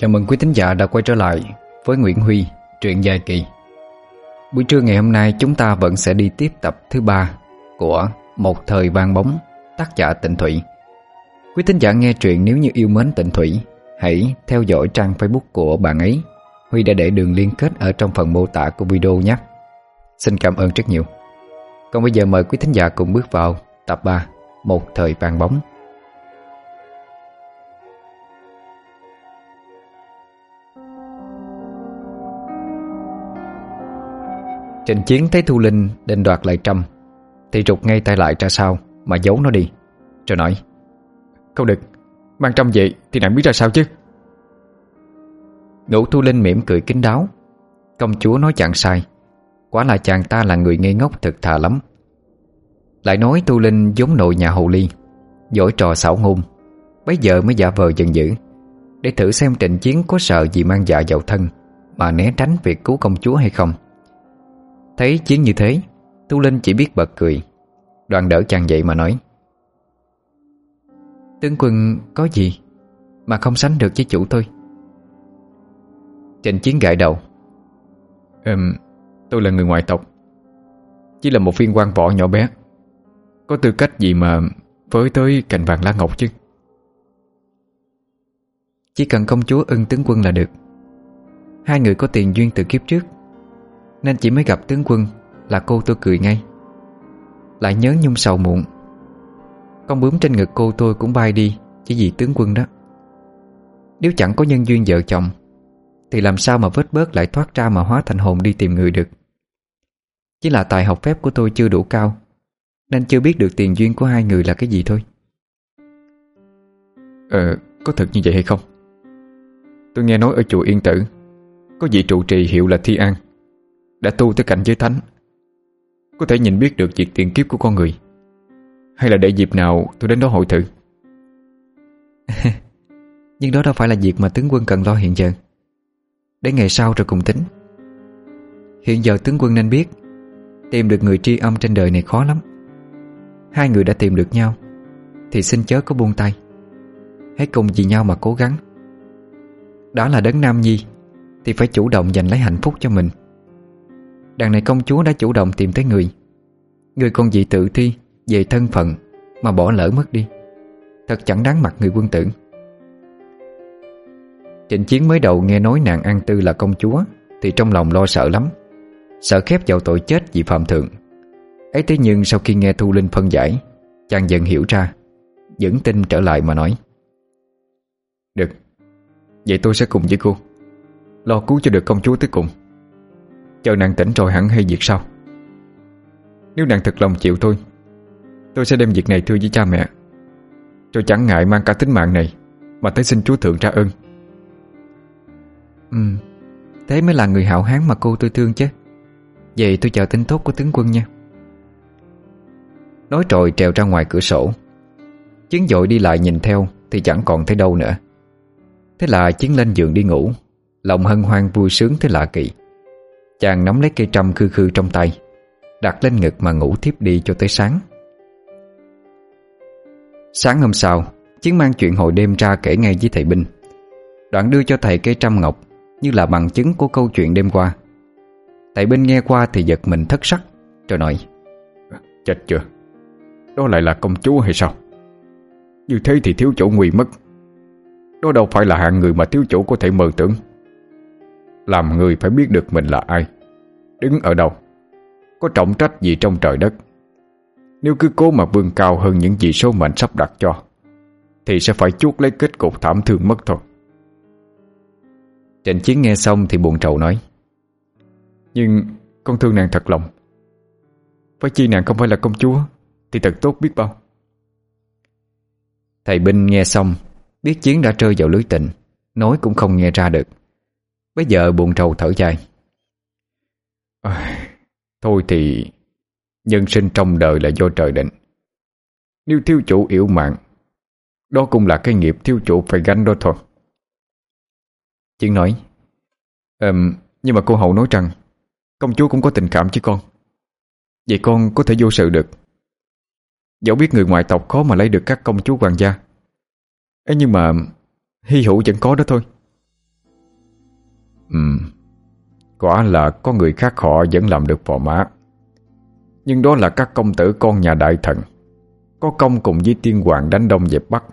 Chào mừng quý thính giả đã quay trở lại với Nguyễn Huy, truyện dài kỳ. Buổi trưa ngày hôm nay chúng ta vẫn sẽ đi tiếp tập thứ ba của Một thời vang bóng, tác giả Tịnh Thủy. Quý thính giả nghe truyện nếu như yêu mến Tịnh Thủy, hãy theo dõi trang Facebook của bạn ấy. Huy đã để đường liên kết ở trong phần mô tả của video nhé. Xin cảm ơn rất nhiều. Còn bây giờ mời quý thính giả cùng bước vào tập 3 Một thời vang bóng Trịnh Chiến thấy Thu Linh định đoạt lại trăm, Thì rụt ngay tay lại ra sao Mà giấu nó đi. Rồi nói Không được Mang trăm vậy thì nàng biết ra sao chứ? Ngũ Thu Linh mỉm cười kín đáo. Công chúa nói chàng sai. Quá là chàng ta là người ngây ngốc thật thà lắm. Lại nói Thu Linh giống nội nhà Hồ Ly Giỏi trò xảo ngôn. Bây giờ mới giả vờ giận dữ. Để thử xem trịnh chiến có sợ gì mang dạ vào thân Mà né tránh việc cứu công chúa hay không. Thấy Chiến như thế Tu Linh chỉ biết bật cười. Đoàn đỡ chàng dậy mà nói Tướng quân có gì Mà không sánh được với chủ tôi? Trình Chiến gãi đầu Ừm Tôi là người ngoại tộc Chỉ là một viên quan võ nhỏ bé. Có tư cách gì mà Với tới cành vàng lá ngọc chứ? Chỉ cần công chúa ưng tướng quân là được. Hai người có tiền duyên từ kiếp trước. Nên chỉ mới gặp tướng quân Là cô tôi cười ngay. Lại nhớ nhung sầu muộn. Con bướm trên ngực cô tôi cũng bay đi Chỉ vì tướng quân đó. Nếu chẳng có nhân duyên vợ chồng Thì làm sao mà vết bớt lại thoát ra Mà hóa thành hồn đi tìm người được? Chỉ là tài học phép của tôi chưa đủ cao Nên chưa biết được tiền duyên của hai người là cái gì thôi. Ờ, có thật như vậy hay không? Tôi nghe nói ở chùa Yên Tử Có vị trụ trì hiệu là Thi An. Đã tu tới cảnh giới thánh, Có thể nhìn biết được việc tiền kiếp của con người. Hay là để dịp nào tôi đến đó hội thử? Nhưng đó đâu phải là việc mà tướng quân cần lo hiện giờ. Để ngày sau rồi cùng tính. Hiện giờ tướng quân nên biết, Tìm được người tri âm trên đời này khó lắm. Hai người đã tìm được nhau, Thì xin chớ có buông tay. Hãy cùng vì nhau mà cố gắng. Đó là đấng nam nhi, Thì phải chủ động giành lấy hạnh phúc cho mình. Đằng này công chúa đã chủ động tìm tới người. Người còn dị tự thi Về thân phận Mà bỏ lỡ mất đi. Thật chẳng đáng mặt người quân tử. Trịnh chiến mới đầu nghe nói nàng An Tư là công chúa Thì trong lòng lo sợ lắm, Sợ khép vào tội chết vì phạm thượng. Ấy thế nhưng sau khi nghe Thu Linh phân giải, Chàng dần hiểu ra Dẫn tin trở lại mà nói. Được, Vậy tôi sẽ cùng với cô, Lo cứu cho được công chúa tới cùng. Chờ nàng tỉnh rồi hẳn hay việc sau? Nếu nàng thật lòng chịu tôi Tôi sẽ đem việc này thưa với cha mẹ. Tôi chẳng ngại mang cả tính mạng này Mà tới xin chúa thượng ra ơn. Ừ Thế mới là người hạo hán mà cô tôi thương chứ. Vậy tôi chờ tin tốt của tướng quân nha. Nói trội trèo ra ngoài cửa sổ. Chiến dội đi lại nhìn theo Thì chẳng còn thấy đâu nữa. Thế là Chiến lên giường đi ngủ Lòng hân hoan vui sướng thế lạ kỳ. Chàng nắm lấy cây trăm khư khư trong tay, Đặt lên ngực mà ngủ thiếp đi cho tới sáng. Sáng hôm sau, Chiến mang chuyện hồi đêm ra kể ngay với thầy binh. Đoạn đưa cho thầy cây trăm ngọc Như là bằng chứng của câu chuyện đêm qua. Thầy binh nghe qua thì giật mình thất sắc Rồi nói, Chết chưa? Đó lại là công chúa hay sao? Như thế thì thiếu chỗ nguy mất. Đó đâu phải là hạng người mà thiếu chủ có thể mơ tưởng. Làm người phải biết được mình là ai, Đứng ở đâu, Có trọng trách gì trong trời đất. Nếu cứ cố mà vươn cao hơn những gì số mệnh sắp đặt cho, Thì sẽ phải chuốt lấy kết cục thảm thương mất thôi. Trịnh Chiến nghe xong thì buồn trầu nói, Nhưng con thương nàng thật lòng. Phải chi nàng không phải là công chúa, Thì thật tốt biết bao. Thầy binh nghe xong, Biết Chiến đã rơi vào lưới tình, Nói cũng không nghe ra được. Bây giờ buồn trầu thở dài. À, Thôi thì Nhân sinh trong đời là do trời định. Nếu thiếu chủ yếu mạng Đó cũng là cái nghiệp thiếu chủ phải gánh đó thôi. Chiến nói um, Nhưng mà cô hậu nói rằng Công chúa cũng có tình cảm chứ con. Vậy con có thể vô sự được. Dẫu biết người ngoại tộc khó mà lấy được các công chúa hoàng gia. Ê nhưng mà Hy hữu vẫn có đó thôi. Ừm Quả là có người khác họ vẫn làm được phò má Nhưng đó là các công tử con nhà đại thần. Có công cùng với tiên hoàng đánh đông dẹp bắc.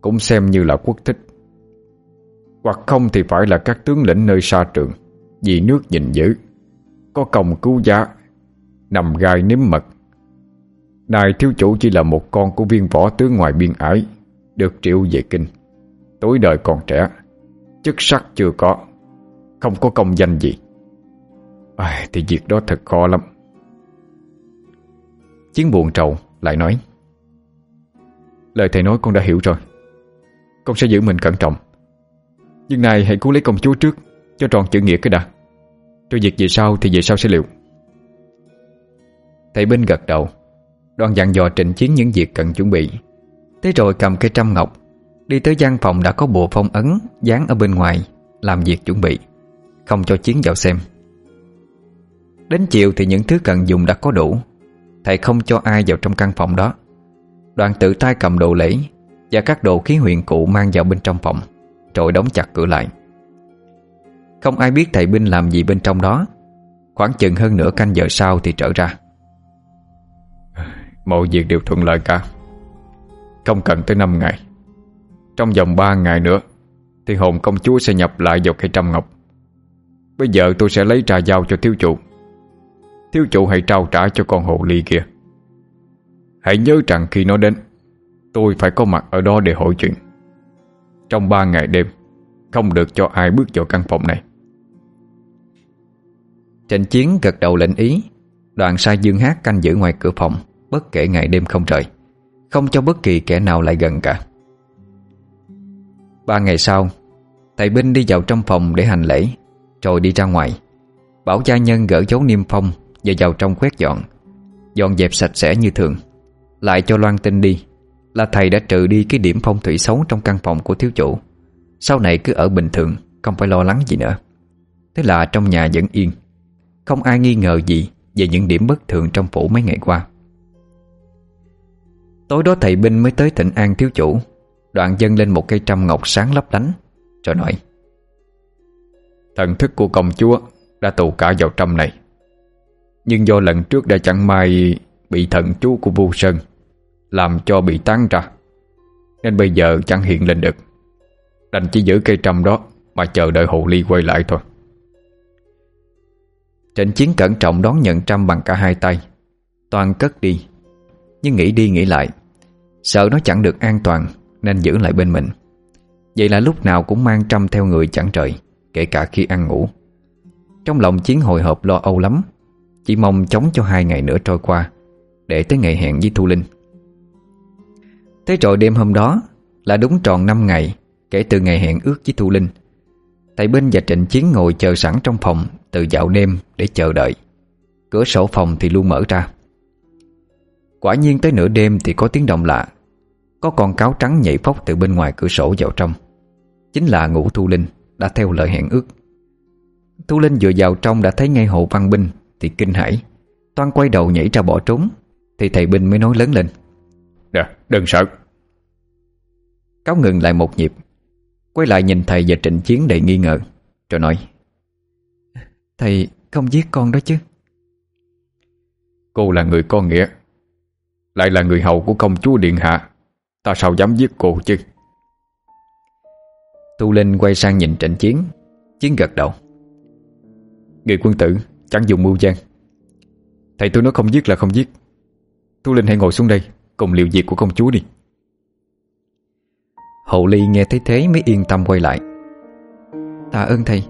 Cũng xem như là quốc thích. Hoặc không thì phải là các tướng lĩnh nơi xa trường, Vì nước gìn giữ. Có công cứu giá, Nằm gai nếm mật. Này thiếu chủ chỉ là một con của viên võ tướng ngoài biên ải, Được triệu về kinh. Tối đời còn trẻ, Chức sắc chưa có. Không có công danh gì. À, Thì việc đó thật khó lắm. Chiến buồn trầu lại nói Lời thầy nói con đã hiểu rồi. Con sẽ giữ mình cẩn trọng. Nhưng này hãy cứu lấy công chúa trước Cho tròn chữ nghĩa cái đã. Rồi việc về sau thì về sau sẽ liệu. Thầy binh gật đầu Đoàn dặn dò trịnh chiến những việc cần chuẩn bị. Thế rồi cầm cây trăm ngọc Đi tới gian phòng đã có bộ phong ấn Dán ở bên ngoài Làm việc chuẩn bị. Không cho Chiến vào xem. Đến chiều thì những thứ cần dùng đã có đủ. Thầy không cho ai vào trong căn phòng đó. Đoàn tự tay cầm đồ lễ Và các đồ khí huyện cụ mang vào bên trong phòng, Rồi đóng chặt cửa lại. Không ai biết thầy binh làm gì bên trong đó. Khoảng chừng hơn nửa canh giờ sau thì trở ra. Mọi việc đều thuận lợi cả. Không cần tới 5 ngày. Trong vòng 3 ngày nữa, Thì hồn công chúa sẽ nhập lại vào cây trăm ngọc. Bây giờ tôi sẽ lấy trà giao cho thiếu chủ. Thiếu chủ hãy trao trả cho con hồ ly kia. Hãy nhớ rằng khi nó đến, Tôi phải có mặt ở đó để hội chuyện. Trong ba ngày đêm, Không được cho ai bước vào căn phòng này. Trịnh Chiến gật đầu lệnh ý. Đoàn sai Dương Hát canh giữ ngoài cửa phòng, Bất kể ngày đêm không trời. Không cho bất kỳ kẻ nào lại gần cả. Ba ngày sau, Thầy Binh đi vào trong phòng để hành lễ. Rồi đi ra ngoài. Bảo gia nhân gỡ dấu niêm phong Và vào trong quét dọn. Dọn dẹp sạch sẽ như thường. Lại cho Loan tin đi. Là thầy đã trừ đi cái điểm phong thủy xấu Trong căn phòng của thiếu chủ. Sau này cứ ở bình thường, Không phải lo lắng gì nữa. Thế là trong nhà vẫn yên. Không ai nghi ngờ gì Về những điểm bất thường trong phủ mấy ngày qua. Tối đó thầy Binh mới tới thịnh an thiếu chủ. Đoạn dâng lên một cây trăm ngọc sáng lấp lánh, Rồi nói Thần thức của công chúa Đã tụ cả vào trong này. Nhưng do lần trước đã chẳng may Bị thần chú của Vu Sơn Làm cho bị tán ra, Nên bây giờ chẳng hiện lên được. Đành chỉ giữ cây trăm đó Mà chờ đợi hồ ly quay lại thôi. Trịnh chiến cẩn trọng đón nhận trăm bằng cả hai tay, Toàn cất đi. Nhưng nghĩ đi nghĩ lại, Sợ nó chẳng được an toàn Nên giữ lại bên mình. Vậy là lúc nào cũng mang trăm theo người chẳng trời Kể cả khi ăn ngủ. Trong lòng Chiến hồi hộp lo âu lắm, Chỉ mong chống cho hai ngày nữa trôi qua, Để tới ngày hẹn với Thu Linh. Thế rồi đêm hôm đó Là đúng tròn 5 ngày Kể từ ngày hẹn ước với Thu Linh. Tại bên và Trịnh Chiến ngồi chờ sẵn trong phòng Từ dạo đêm để chờ đợi. Cửa sổ phòng thì luôn mở ra. Quả nhiên tới nửa đêm thì có tiếng động lạ. Có con cáo trắng nhảy phóc từ bên ngoài cửa sổ vào trong. Chính là ngủ thu linh đã theo lời hẹn ước. Tu Linh vừa vào trong đã thấy ngay hộ văn binh thì kinh hãi, toan quay đầu nhảy ra bỏ trốn thì thầy binh mới nói lớn lên. Nè, đừng sợ. Cáo ngừng lại một nhịp, quay lại nhìn thầy và Trịnh Chiến đầy nghi ngờ, rồi nói: "Thầy không giết con đó chứ?" Cô là người con nghĩa Lại là người hầu của công chúa Điện Hạ Ta sao dám giết cô chứ Tu Linh quay sang nhìn trận chiến. Chiến gật đầu. Người quân tử, chẳng dùng mưu gian. Thầy tôi nói không giết là không giết. Tu Linh hãy ngồi xuống đây, Cùng liệu việc của công chúa đi. Hậu Ly nghe thấy thế mới yên tâm quay lại. Tạ ơn thầy,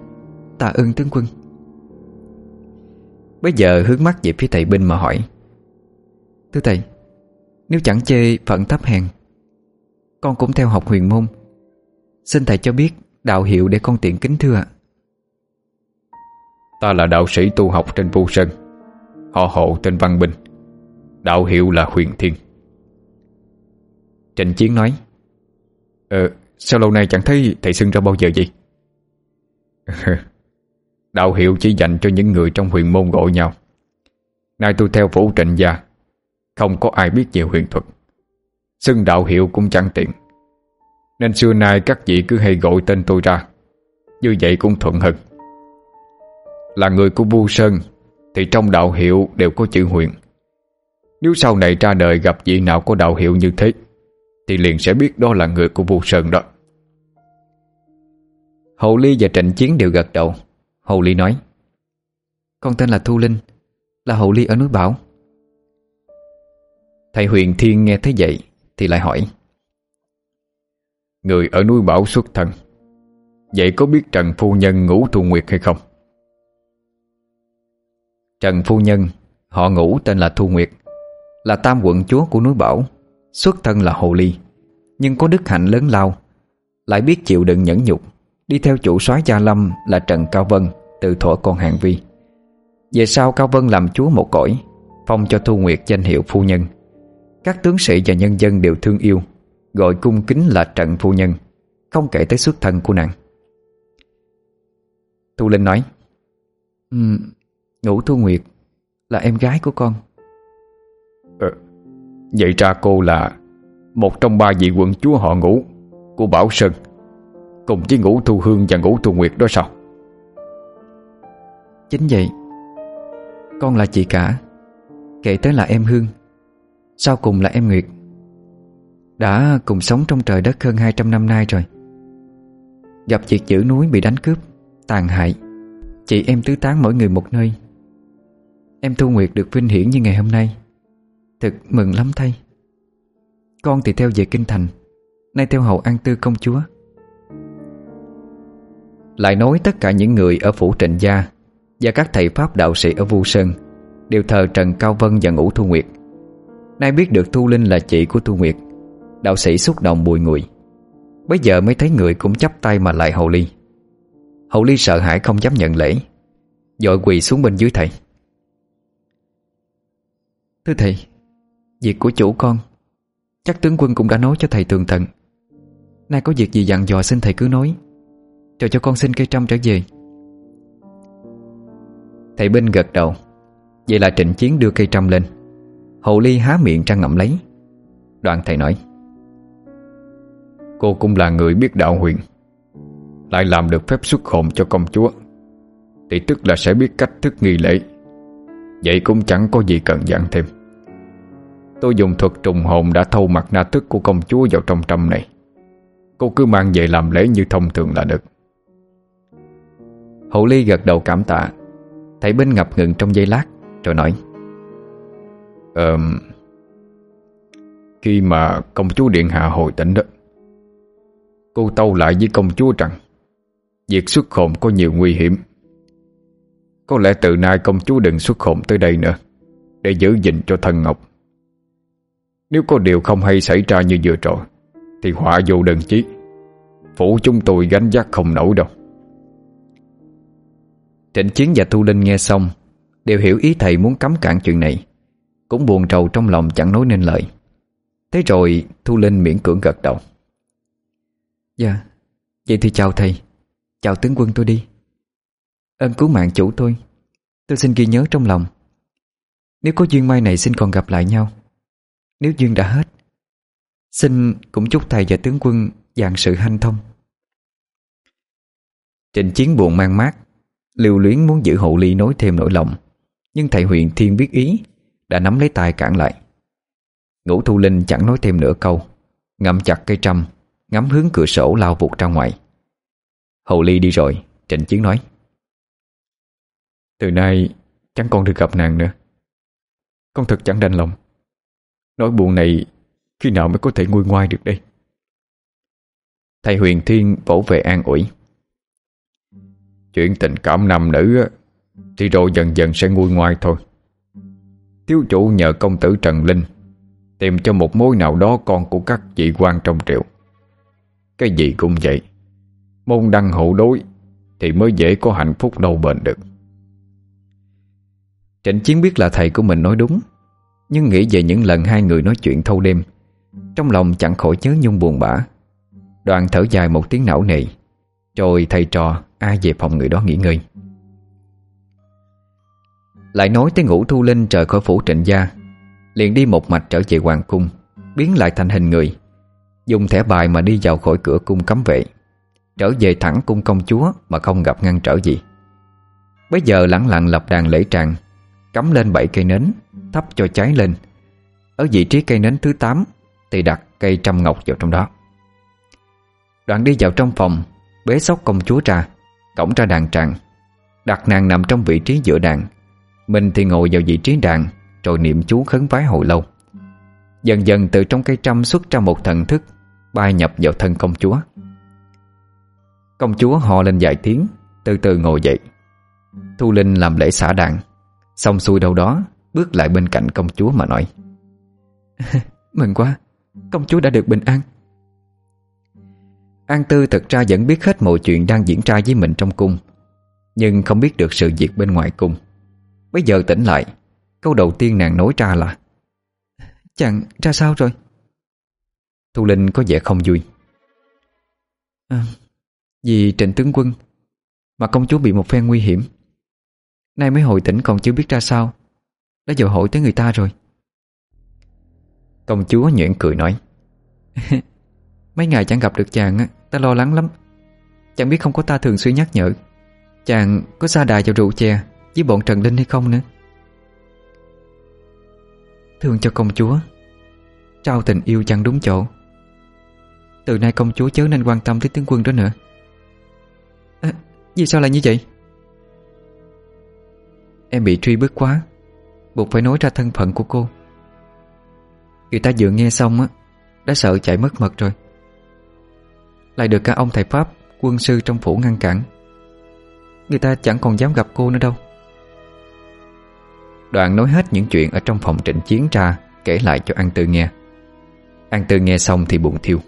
Tạ ơn tướng quân. Bây giờ hướng mắt về phía thầy binh mà hỏi. Thưa thầy, Nếu chẳng chê phận thấp hèn, Con cũng theo học huyền môn Xin thầy cho biết đạo hiệu để con tiện kính thưa Ta là đạo sĩ tu học trên Vu Sơn Họ hộ tên Văn Bình. Đạo hiệu là Huyền Thiên. Trịnh Chiến nói Ờ, sao lâu nay chẳng thấy thầy xưng ra bao giờ vậy? đạo hiệu chỉ dành cho những người trong huyền môn gọi nhau Nay tôi theo phủ trịnh gia Không có ai biết về huyền thuật. Xưng đạo hiệu cũng chẳng tiện. Nên xưa nay các vị cứ hay gọi tên tôi ra. Như vậy cũng thuận hực. Là người của Vu Sơn, Thì trong đạo hiệu đều có chữ huyện. Nếu sau này ra đời gặp vị nào có đạo hiệu như thế, Thì liền sẽ biết đó là người của Vu Sơn đó. Hậu Ly và Trịnh Chiến đều gật đầu. Hậu Ly nói, Con tên là Thu Linh, Là Hậu Ly ở núi Bảo. Thầy Huyền Thiên nghe thế vậy Thì lại hỏi Người ở núi Bảo xuất thân. Vậy có biết Trần Phu Nhân ngủ thu nguyệt hay không? Trần Phu Nhân, Họ ngủ tên là Thu Nguyệt, Là tam quận chúa của núi Bảo, Xuất thân là Hồ Ly. Nhưng có đức hạnh lớn lao, Lại biết chịu đựng nhẫn nhục, Đi theo chủ soái Gia Lâm là Trần Cao Vân Từ thuở con Hàng Vi. Về sau Cao Vân làm chúa một cõi, Phong cho Thu Nguyệt danh hiệu phu nhân. Các tướng sĩ và nhân dân đều thương yêu Gọi cung kính là trận phu nhân Không kể tới xuất thân của nàng. Thu Linh nói um, Ngũ Thu Nguyệt Là em gái của con. Ờ, Vậy ra cô là Một trong ba vị quận chúa họ ngũ Của Bảo Sơn Cùng với Ngũ Thu Hương và Ngũ Thu Nguyệt đó sao? Chính vậy Con là chị cả Kể tới là em Hương Sau cùng là em Nguyệt. Đã cùng sống trong trời đất hơn 200 năm nay rồi. Gặp việc giữ núi bị đánh cướp, Tàn hại. Chị em tứ tán mỗi người một nơi. Em Thu Nguyệt được vinh hiển như ngày hôm nay. Thực mừng lắm thay. Con thì theo về Kinh Thành, Nay theo hậu An Tư công chúa. Lại nói tất cả những người ở phủ trịnh gia Và các thầy Pháp đạo sĩ ở Vu Sơn Đều thờ Trần Cao Vân và Ngũ Thu Nguyệt. Nay biết được Thu Linh là chị của Thu Nguyệt. Đạo sĩ xúc động bùi ngùi. Bây giờ mới thấy người cũng chắp tay mà lại hầu ly. Hầu ly sợ hãi không dám nhận lễ, Dội quỳ xuống bên dưới thầy. Thưa thầy, Việc của chủ con, Chắc tướng quân cũng đã nói cho thầy tường tận. Nay có việc gì dặn dò xin thầy cứ nói, Rồi cho con xin cây trăm trở về. Thầy binh gật đầu, Vậy là trịnh chiến đưa cây trăm lên. Hậu ly há miệng ra ngậm lấy. Đoạn thầy nói Cô cũng là người biết đạo huyền. Lại làm được phép xuất hồn cho công chúa. Thì tức là sẽ biết cách thức nghi lễ. Vậy cũng chẳng có gì cần dặn thêm. Tôi dùng thuật trùng hồn đã thâu mặt na tức của công chúa vào trong trăm này. Cô cứ mang về làm lễ như thông thường là được. Hậu Ly gật đầu cảm tạ. Thấy bên ngập ngừng trong giây lát Rồi nói. Ờm um, Khi mà công chúa Điện Hạ hồi tỉnh đó Cô tâu lại với công chúa rằng, Việc xuất hồn có nhiều nguy hiểm. Có lẽ từ nay công chúa đừng xuất hồn tới đây nữa, Để giữ gìn cho thần Ngọc. Nếu có điều không hay xảy ra như vừa rồi, Thì họa vô đơn chí. Phủ chúng tôi gánh vác không nổi đâu. Trịnh Chiến và Thu Linh nghe xong, Đều hiểu ý thầy muốn cấm cản chuyện này, Cũng buồn trầu trong lòng chẳng nói nên lời. Thế rồi Thu Linh miễn cưỡng gật đầu. Dạ. Vậy thì chào thầy. Chào tướng quân tôi đi. Ơn cứu mạng chủ tôi. Tôi xin ghi nhớ trong lòng. Nếu có duyên mai này xin còn gặp lại nhau. Nếu duyên đã hết, Xin cũng chúc thầy và tướng quân Dạng sự hanh thông. Trình chiến buồn mang mát, lưu luyến muốn giữ hộ ly nối thêm nỗi lòng. Nhưng thầy huyện thiên biết ý, Đã nắm lấy tay cản lại. Ngũ thu linh chẳng nói thêm nửa câu, Ngậm chặt cây trầm Ngắm hướng cửa sổ lao vụt ra ngoài. Hậu Ly đi rồi Trịnh Chiến nói. Từ nay chẳng còn được gặp nàng nữa. Con thật chẳng đành lòng. Nỗi buồn này Khi nào mới có thể nguôi ngoai được đây? Thầy Huyền Thiên vỗ về an ủi. Chuyện tình cảm nam nữ Thì rồi dần dần sẽ nguôi ngoai thôi. Thiếu chủ nhờ công tử Trần Linh Tìm cho một mối nào đó con của các vị quan trong triệu cái gì cũng vậy. Môn đăng hộ đối Thì mới dễ có hạnh phúc lâu bền được. Trịnh Chiến biết là thầy của mình nói đúng, Nhưng nghĩ về những lần hai người nói chuyện thâu đêm, Trong lòng chẳng khỏi nhớ nhung buồn bã. Đoàn thở dài một tiếng não nề, Rồi thầy trò ai về phòng người đó nghỉ ngơi. Lại nói tới ngũ thu linh trời khỏi phủ trịnh gia, Liền đi một mạch trở về hoàng cung, Biến lại thành hình người. Dùng thẻ bài mà đi vào khỏi cửa cung cấm vệ. Trở về thẳng cung công chúa Mà không gặp ngăn trở gì. Bây giờ lẳng lặng lập đàn lễ tràng, Cắm lên bảy cây nến, Thắp cho cháy lên. Ở vị trí cây nến thứ 8 Thì đặt cây trăm ngọc vào trong đó. Đoạn đi vào trong phòng, Bế sóc công chúa ra, Cổng ra đàn tràng. Đặt nàng nằm trong vị trí giữa đàn. Mình thì ngồi vào vị trí đàn, Rồi niệm chú khấn vái hồi lâu. Dần dần từ trong cây trăm xuất ra một thần thức, Bay nhập vào thân công chúa. Công chúa hò lên vài tiếng, Từ từ ngồi dậy. Thu Linh làm lễ xả đạn, Xong xuôi đâu đó, Bước lại bên cạnh công chúa mà nói. Mừng quá, Công chúa đã được bình an. An Tư thật ra vẫn biết hết mọi chuyện đang diễn ra với mình trong cung, Nhưng không biết được sự việc bên ngoài cung. Bây giờ tỉnh lại, Câu đầu tiên nàng nói ra là Chàng ra sao rồi? Thu Linh có vẻ không vui. À, Vì trịnh tướng quân Mà công chúa bị một phen nguy hiểm. Nay mới hồi tỉnh còn chưa biết ra sao Đã dội hỏi tới người ta rồi. Công chúa nhuyễn cười nói Mấy ngày chẳng gặp được chàng Ta lo lắng lắm. Chẳng biết không có ta thường xuyên nhắc nhở. Chàng có xa đài vào rượu chè Với bọn Trần Linh hay không nữa? Thương cho công chúa. Trao tình yêu chẳng đúng chỗ. Từ nay công chúa chớ nên quan tâm tới tướng quân đó nữa. À, Vì sao lại như vậy? Em bị truy bức quá Buộc phải nói ra thân phận của cô. Người ta vừa nghe xong á Đã sợ chạy mất mật rồi. Lại được cả ông thầy Pháp Quân sư trong phủ ngăn cản. Người ta chẳng còn dám gặp cô nữa đâu. Đoàn nói hết những chuyện ở trong phòng trịnh chiến ra Kể lại cho An Tư nghe. An Tư nghe xong thì buồn thiêu.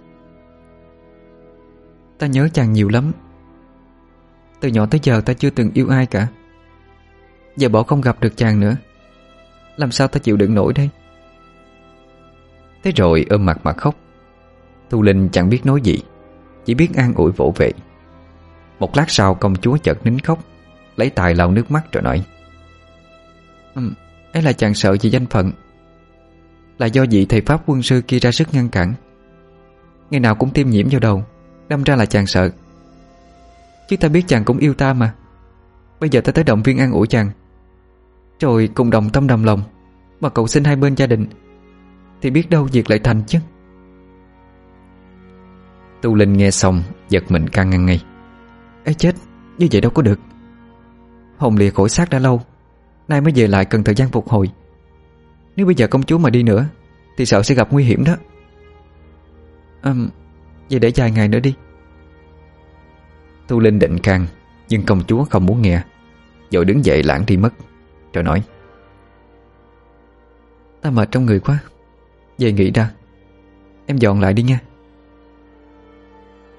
Ta nhớ chàng nhiều lắm. Từ nhỏ tới giờ ta chưa từng yêu ai cả. Giờ bỏ không gặp được chàng nữa. Làm sao ta chịu đựng nổi đây? Thế rồi ôm mặt mà khóc. Thu Linh chẳng biết nói gì Chỉ biết an ủi vỗ vệ. Một lát sau công chúa chợt nín khóc Lấy tài lau nước mắt rồi nói. Ấy là chàng sợ về danh phận. Là do vị thầy Pháp quân sư kia ra sức ngăn cản. Ngày nào cũng tiêm nhiễm vào đầu, Đâm ra là chàng sợ. Chứ ta biết chàng cũng yêu ta mà. Bây giờ ta tới động viên an ủi chàng. Rồi cùng đồng tâm đồng lòng, Mà cầu xin hai bên gia đình. Thì biết đâu việc lại thành chứ. Tu Linh nghe xong, Giật mình căng ngăn ngay. Ê chết, Như vậy đâu có được. Hồn lìa khỏi xác đã lâu Nay mới về lại cần thời gian phục hồi. Nếu bây giờ công chúa mà đi nữa Thì sợ sẽ gặp nguy hiểm đó. À, Vậy để vài ngày nữa đi. Thu Linh định can Nhưng công chúa không muốn nghe. Rồi đứng dậy lãng đi mất Rồi nói Ta mệt trong người quá. Về nghỉ ra. Em dọn lại đi nha.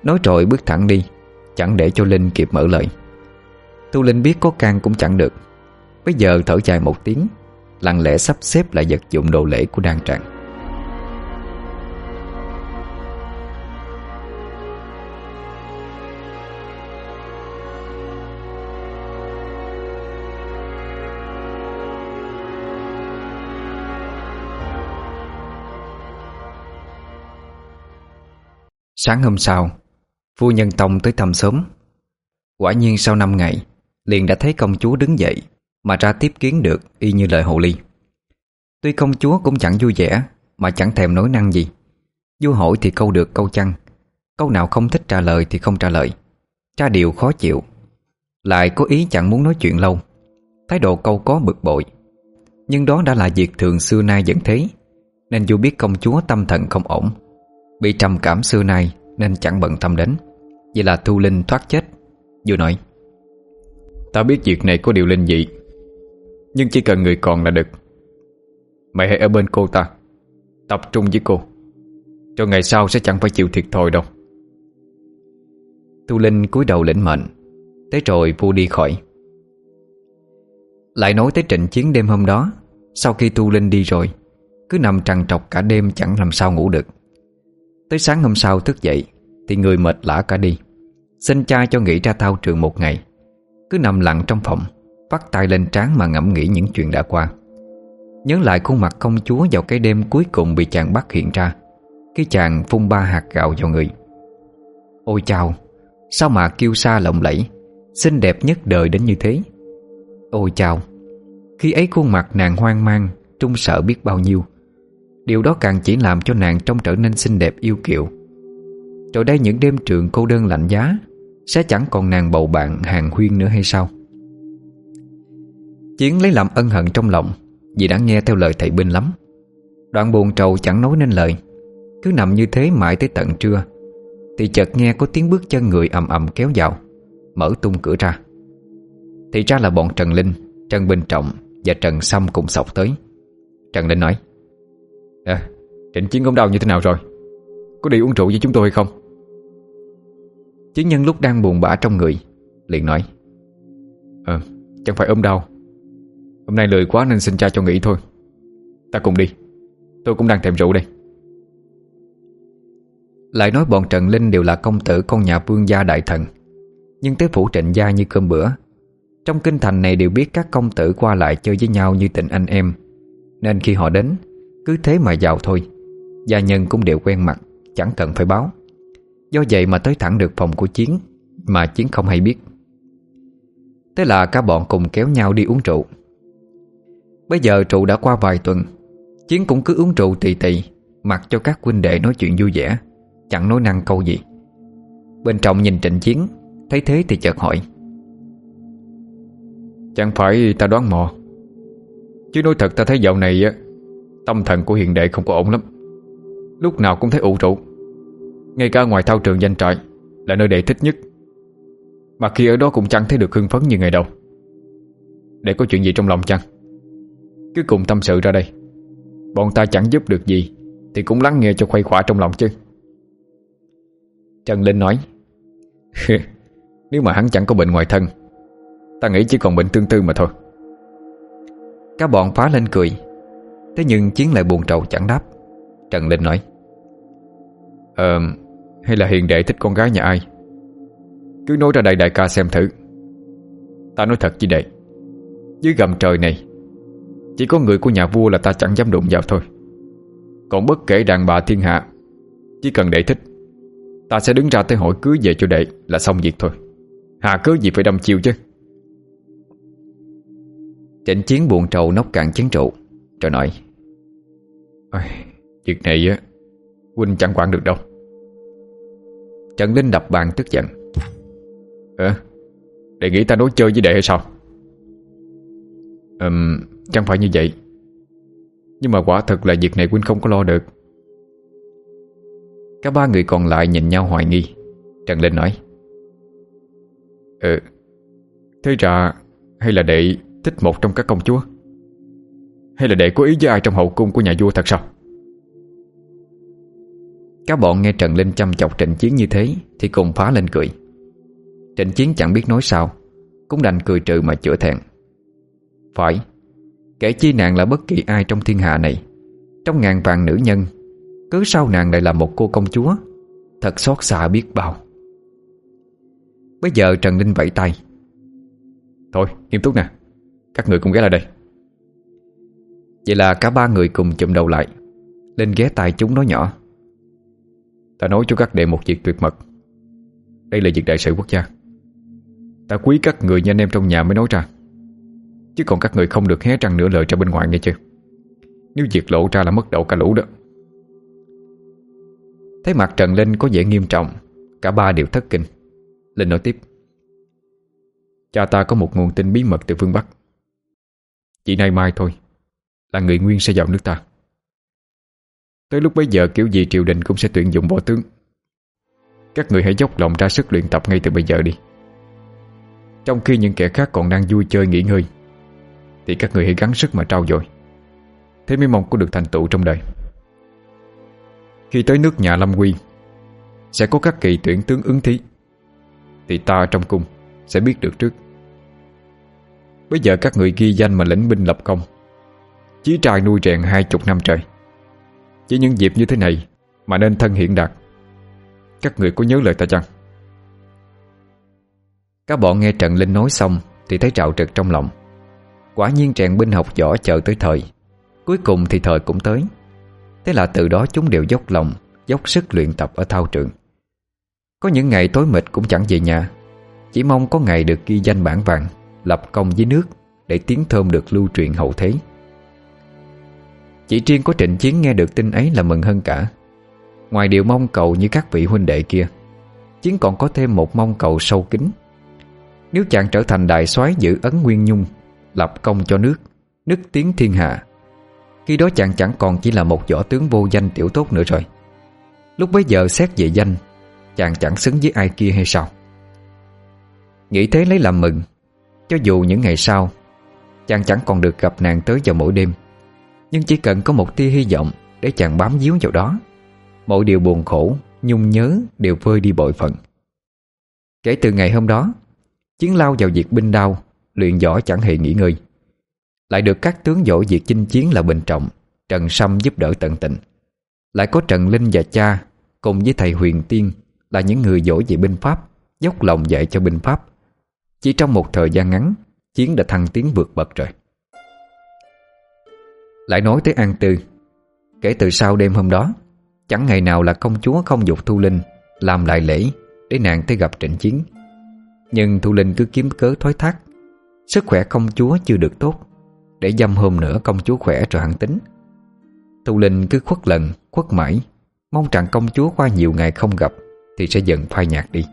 Nói rồi bước thẳng đi Chẳng để cho Linh kịp mở lời. Tu Linh biết có can cũng chẳng được. Bây giờ thở dài một tiếng Lặng lẽ sắp xếp lại vật dụng đồ lễ của đan trạng Sáng hôm sau, vua nhân tông tới thăm sớm. Quả nhiên sau 5 ngày, liền đã thấy công chúa đứng dậy mà ra tiếp kiến được, y như lời hồ ly. Tuy công chúa cũng chẳng vui vẻ, Mà chẳng thèm nói năng gì. Vua hỏi thì câu được, câu chăng. Câu nào không thích trả lời thì không trả lời. Tra điều khó chịu. Lại có ý chẳng muốn nói chuyện lâu. Thái độ câu có bực bội. Nhưng đó đã là việc thường xưa nay vẫn thế, Nên vua biết công chúa tâm thần không ổn. Bị trầm cảm xưa nay, Nên chẳng bận tâm đến. Vậy là Thu Linh thoát chết. Vua nói, Ta biết việc này có điều linh dị. Nhưng chỉ cần người còn là được. Mày hãy ở bên cô ta. Tập trung với cô. Cho ngày sau sẽ chẳng phải chịu thiệt thòi đâu. Thu Linh cúi đầu lĩnh mệnh. Thế rồi vua đi khỏi. Lại nói tới trận chiến đêm hôm đó, Sau khi Thu Linh đi rồi, Cứ nằm trằn trọc cả đêm chẳng làm sao ngủ được. Tới sáng hôm sau thức dậy, Thì người mệt lả cả đi. Xin cha cho nghỉ ra thao trường một ngày. Cứ nằm lặng trong phòng. Bắt tay lên trán mà ngẫm nghĩ những chuyện đã qua. Nhớ lại khuôn mặt công chúa vào cái đêm cuối cùng bị chàng bắt hiện ra, Khi chàng phun ba hạt gạo vào người. Ôi chào, Sao mà kiêu sa lộng lẫy, Xinh đẹp nhất đời đến như thế? Ôi chào, Khi ấy khuôn mặt nàng hoang mang, Trung sợ biết bao nhiêu. Điều đó càng chỉ làm cho nàng trông trở nên xinh đẹp yêu kiệu Rồi đây những đêm trường cô đơn lạnh giá, Sẽ chẳng còn nàng bầu bạn hàng huyên nữa hay sao? Chiến lấy làm ân hận trong lòng Vì đã nghe theo lời thầy binh lắm. Đoạn buồn trầu chẳng nói nên lời. Cứ nằm như thế mãi tới tận trưa Thì chợt nghe có tiếng bước chân người ầm ầm kéo vào Mở tung cửa ra. Thì ra là bọn Trần Linh Trần Bình Trọng và Trần Sâm cùng sọc tới. Trần Linh nói à, Trịnh Chiến ốm đau như thế nào rồi? Có đi uống rượu với chúng tôi hay không? Chiến nhân lúc đang buồn bã trong người Liền nói Ờ chẳng phải ôm đau Hôm nay lười quá nên xin cha cho nghỉ thôi. Ta cùng đi. Tôi cũng đang thèm rượu đây. Lại nói bọn Trần Linh đều là công tử con nhà vương gia đại thần. Nhưng tới phủ trịnh gia như cơm bữa, Trong kinh thành này đều biết các công tử qua lại chơi với nhau như tình anh em. Nên khi họ đến, Cứ thế mà vào thôi. Gia nhân cũng đều quen mặt, Chẳng cần phải báo. Do vậy mà tới thẳng được phòng của Chiến, Mà Chiến không hay biết. Thế là cả bọn cùng kéo nhau đi uống rượu. Bây giờ trụ đã qua vài tuần, Chiến cũng cứ uống trụ tì tì, Mặc cho các huynh đệ nói chuyện vui vẻ, Chẳng nói năng câu gì. Bên trong nhìn trịnh chiến, Thấy thế thì chợt hỏi. Chẳng phải ta đoán mò, Chứ nói thật ta thấy dạo này Tâm thần của hiện đệ không có ổn lắm. Lúc nào cũng thấy ủ trụ Ngay cả ngoài thao trường danh trại Là nơi đệ thích nhất. Mà khi ở đó cũng chẳng thấy được hưng phấn như ngày đầu. Để có chuyện gì trong lòng chăng? Cứ cùng tâm sự ra đây. Bọn ta chẳng giúp được gì, Thì cũng lắng nghe cho khuây khỏa trong lòng chứ. Trần Linh nói Nếu mà hắn chẳng có bệnh ngoài thân, Ta nghĩ chỉ còn bệnh tương tư mà thôi. Các bọn phá lên cười. Thế nhưng Chiến lại buồn trầu chẳng đáp. Trần Linh nói Ờ Hay là hiền đệ thích con gái nhà ai? Cứ nói ra đây đại ca xem thử. Ta nói thật chỉ đệ, Dưới gầm trời này chỉ có người của nhà vua là ta chẳng dám đụng vào thôi. Còn bất kể đàn bà thiên hạ Chỉ cần đệ thích Ta sẽ đứng ra tới hỏi cưới về cho đệ Là xong việc thôi. Hà cứ gì phải đâm chiêu chứ? Trịnh chiến buồn trầu nóc cạn chén rượu Rồi nói Ôi, Việc này á Huynh chẳng quản được đâu. Trần Linh đập bàn tức giận Ờ Đệ nghĩ ta nói chơi với đệ hay sao? Ừm Chẳng phải như vậy. Nhưng mà quả thật là việc này Quynh không có lo được. Cả ba người còn lại nhìn nhau hoài nghi. Trần Linh nói Ừ Thế ra hay là đệ thích một trong các công chúa? Hay là đệ có ý với ai trong hậu cung của nhà vua thật sao? Các bọn nghe Trần Linh chăm chọc Trịnh Chiến như thế Thì cùng phá lên cười. Trịnh Chiến chẳng biết nói sao, Cũng đành cười trừ mà chữa thẹn. Phải Kể chi nàng là bất kỳ ai trong thiên hạ này. Trong ngàn vàng nữ nhân, Cứ sau nàng lại là một cô công chúa, Thật xót xa biết bao. Bây giờ Trần Linh vẫy tay. Thôi, nghiêm túc nè, Các người cùng ghé lại đây. Vậy là cả ba người cùng chụm đầu lại, lên ghé tay chúng nói nhỏ. Ta nói cho các đệ một việc tuyệt mật. Đây là việc đại sự quốc gia. Ta quý các người như anh em trong nhà mới nói ra. Chứ còn các người không được hé răng nửa lời ra bên ngoài nghe chưa? Nếu việc lộ ra là mất đầu cả lũ đó. Thấy mặt Trần Linh có vẻ nghiêm trọng, Cả ba đều thất kinh. Linh nói tiếp. Cha ta có một nguồn tin bí mật từ phương Bắc. Chỉ nay mai thôi, Là người Nguyên sẽ vào nước ta. Tới lúc bấy giờ kiểu gì triều đình cũng sẽ tuyển dụng võ tướng. Các người hãy dốc lòng ra sức luyện tập ngay từ bây giờ đi. Trong khi những kẻ khác còn đang vui chơi nghỉ ngơi thì các người hãy gắng sức mà trao dồi. Thế mới mong có được thành tựu trong đời. Khi tới nước nhà Lâm Quy, Sẽ có các kỳ tuyển tướng ứng thí. Thì ta trong cung Sẽ biết được trước. Bây giờ các người ghi danh mà lĩnh binh lập công, Chí trai nuôi rèn hai chục năm trời. Chỉ những dịp như thế này Mà nên thân hiện đạt, Các người có nhớ lời ta chăng? Các bọn nghe Trần Linh nói xong Thì thấy trào trật trong lòng. Quả nhiên trèn binh học võ chờ tới thời. Cuối cùng thì thời cũng tới. Thế là từ đó chúng đều dốc lòng, Dốc sức luyện tập ở thao trường. Có những ngày tối mịt cũng chẳng về nhà. Chỉ mong có ngày được ghi danh bản vàng, Lập công với nước Để tiếng thơm được lưu truyền hậu thế. Chỉ riêng có trịnh chiến nghe được tin ấy là mừng hơn cả. Ngoài điều mong cầu như các vị huynh đệ kia, Chiến còn có thêm một mong cầu sâu kín. Nếu chàng trở thành đại soái giữ ấn Nguyên Nhung Lập công cho nước Nước tiếng thiên hạ. Khi đó chàng chẳng còn chỉ là một võ tướng vô danh tiểu tốt nữa rồi. Lúc bấy giờ xét về danh Chàng chẳng xứng với ai kia hay sao? Nghĩ thế lấy làm mừng Cho dù những ngày sau Chàng chẳng còn được gặp nàng tới vào mỗi đêm Nhưng chỉ cần có một tia hy vọng Để chàng bám víu vào đó Mọi điều buồn khổ, nhung nhớ Đều vơi đi bội phận. Kể từ ngày hôm đó Chiến lao vào việc binh đao Luyện võ chẳng hề nghỉ ngơi. Lại được các tướng võ việc chinh chiến là bình trọng, Trần Sâm giúp đỡ tận tình. Lại có Trần Linh và cha Cùng với thầy Huyền Tiên Là những người giỏi về binh pháp, Dốc lòng dạy cho binh pháp. Chỉ trong một thời gian ngắn, Chiến đã thăng tiến vượt bậc rồi. Lại nói tới An Tư, Kể từ sau đêm hôm đó, Chẳng ngày nào là công chúa không dục Thu Linh Làm lại lễ Để nàng tới gặp trận chiến. Nhưng Thu Linh cứ kiếm cớ thoái thác Sức khỏe công chúa chưa được tốt Để dăm hôm nữa công chúa khỏe rồi hẳn tính. Tu Linh cứ khuất lần, khuất mãi Mong rằng công chúa qua nhiều ngày không gặp Thì sẽ dần phai nhạt đi.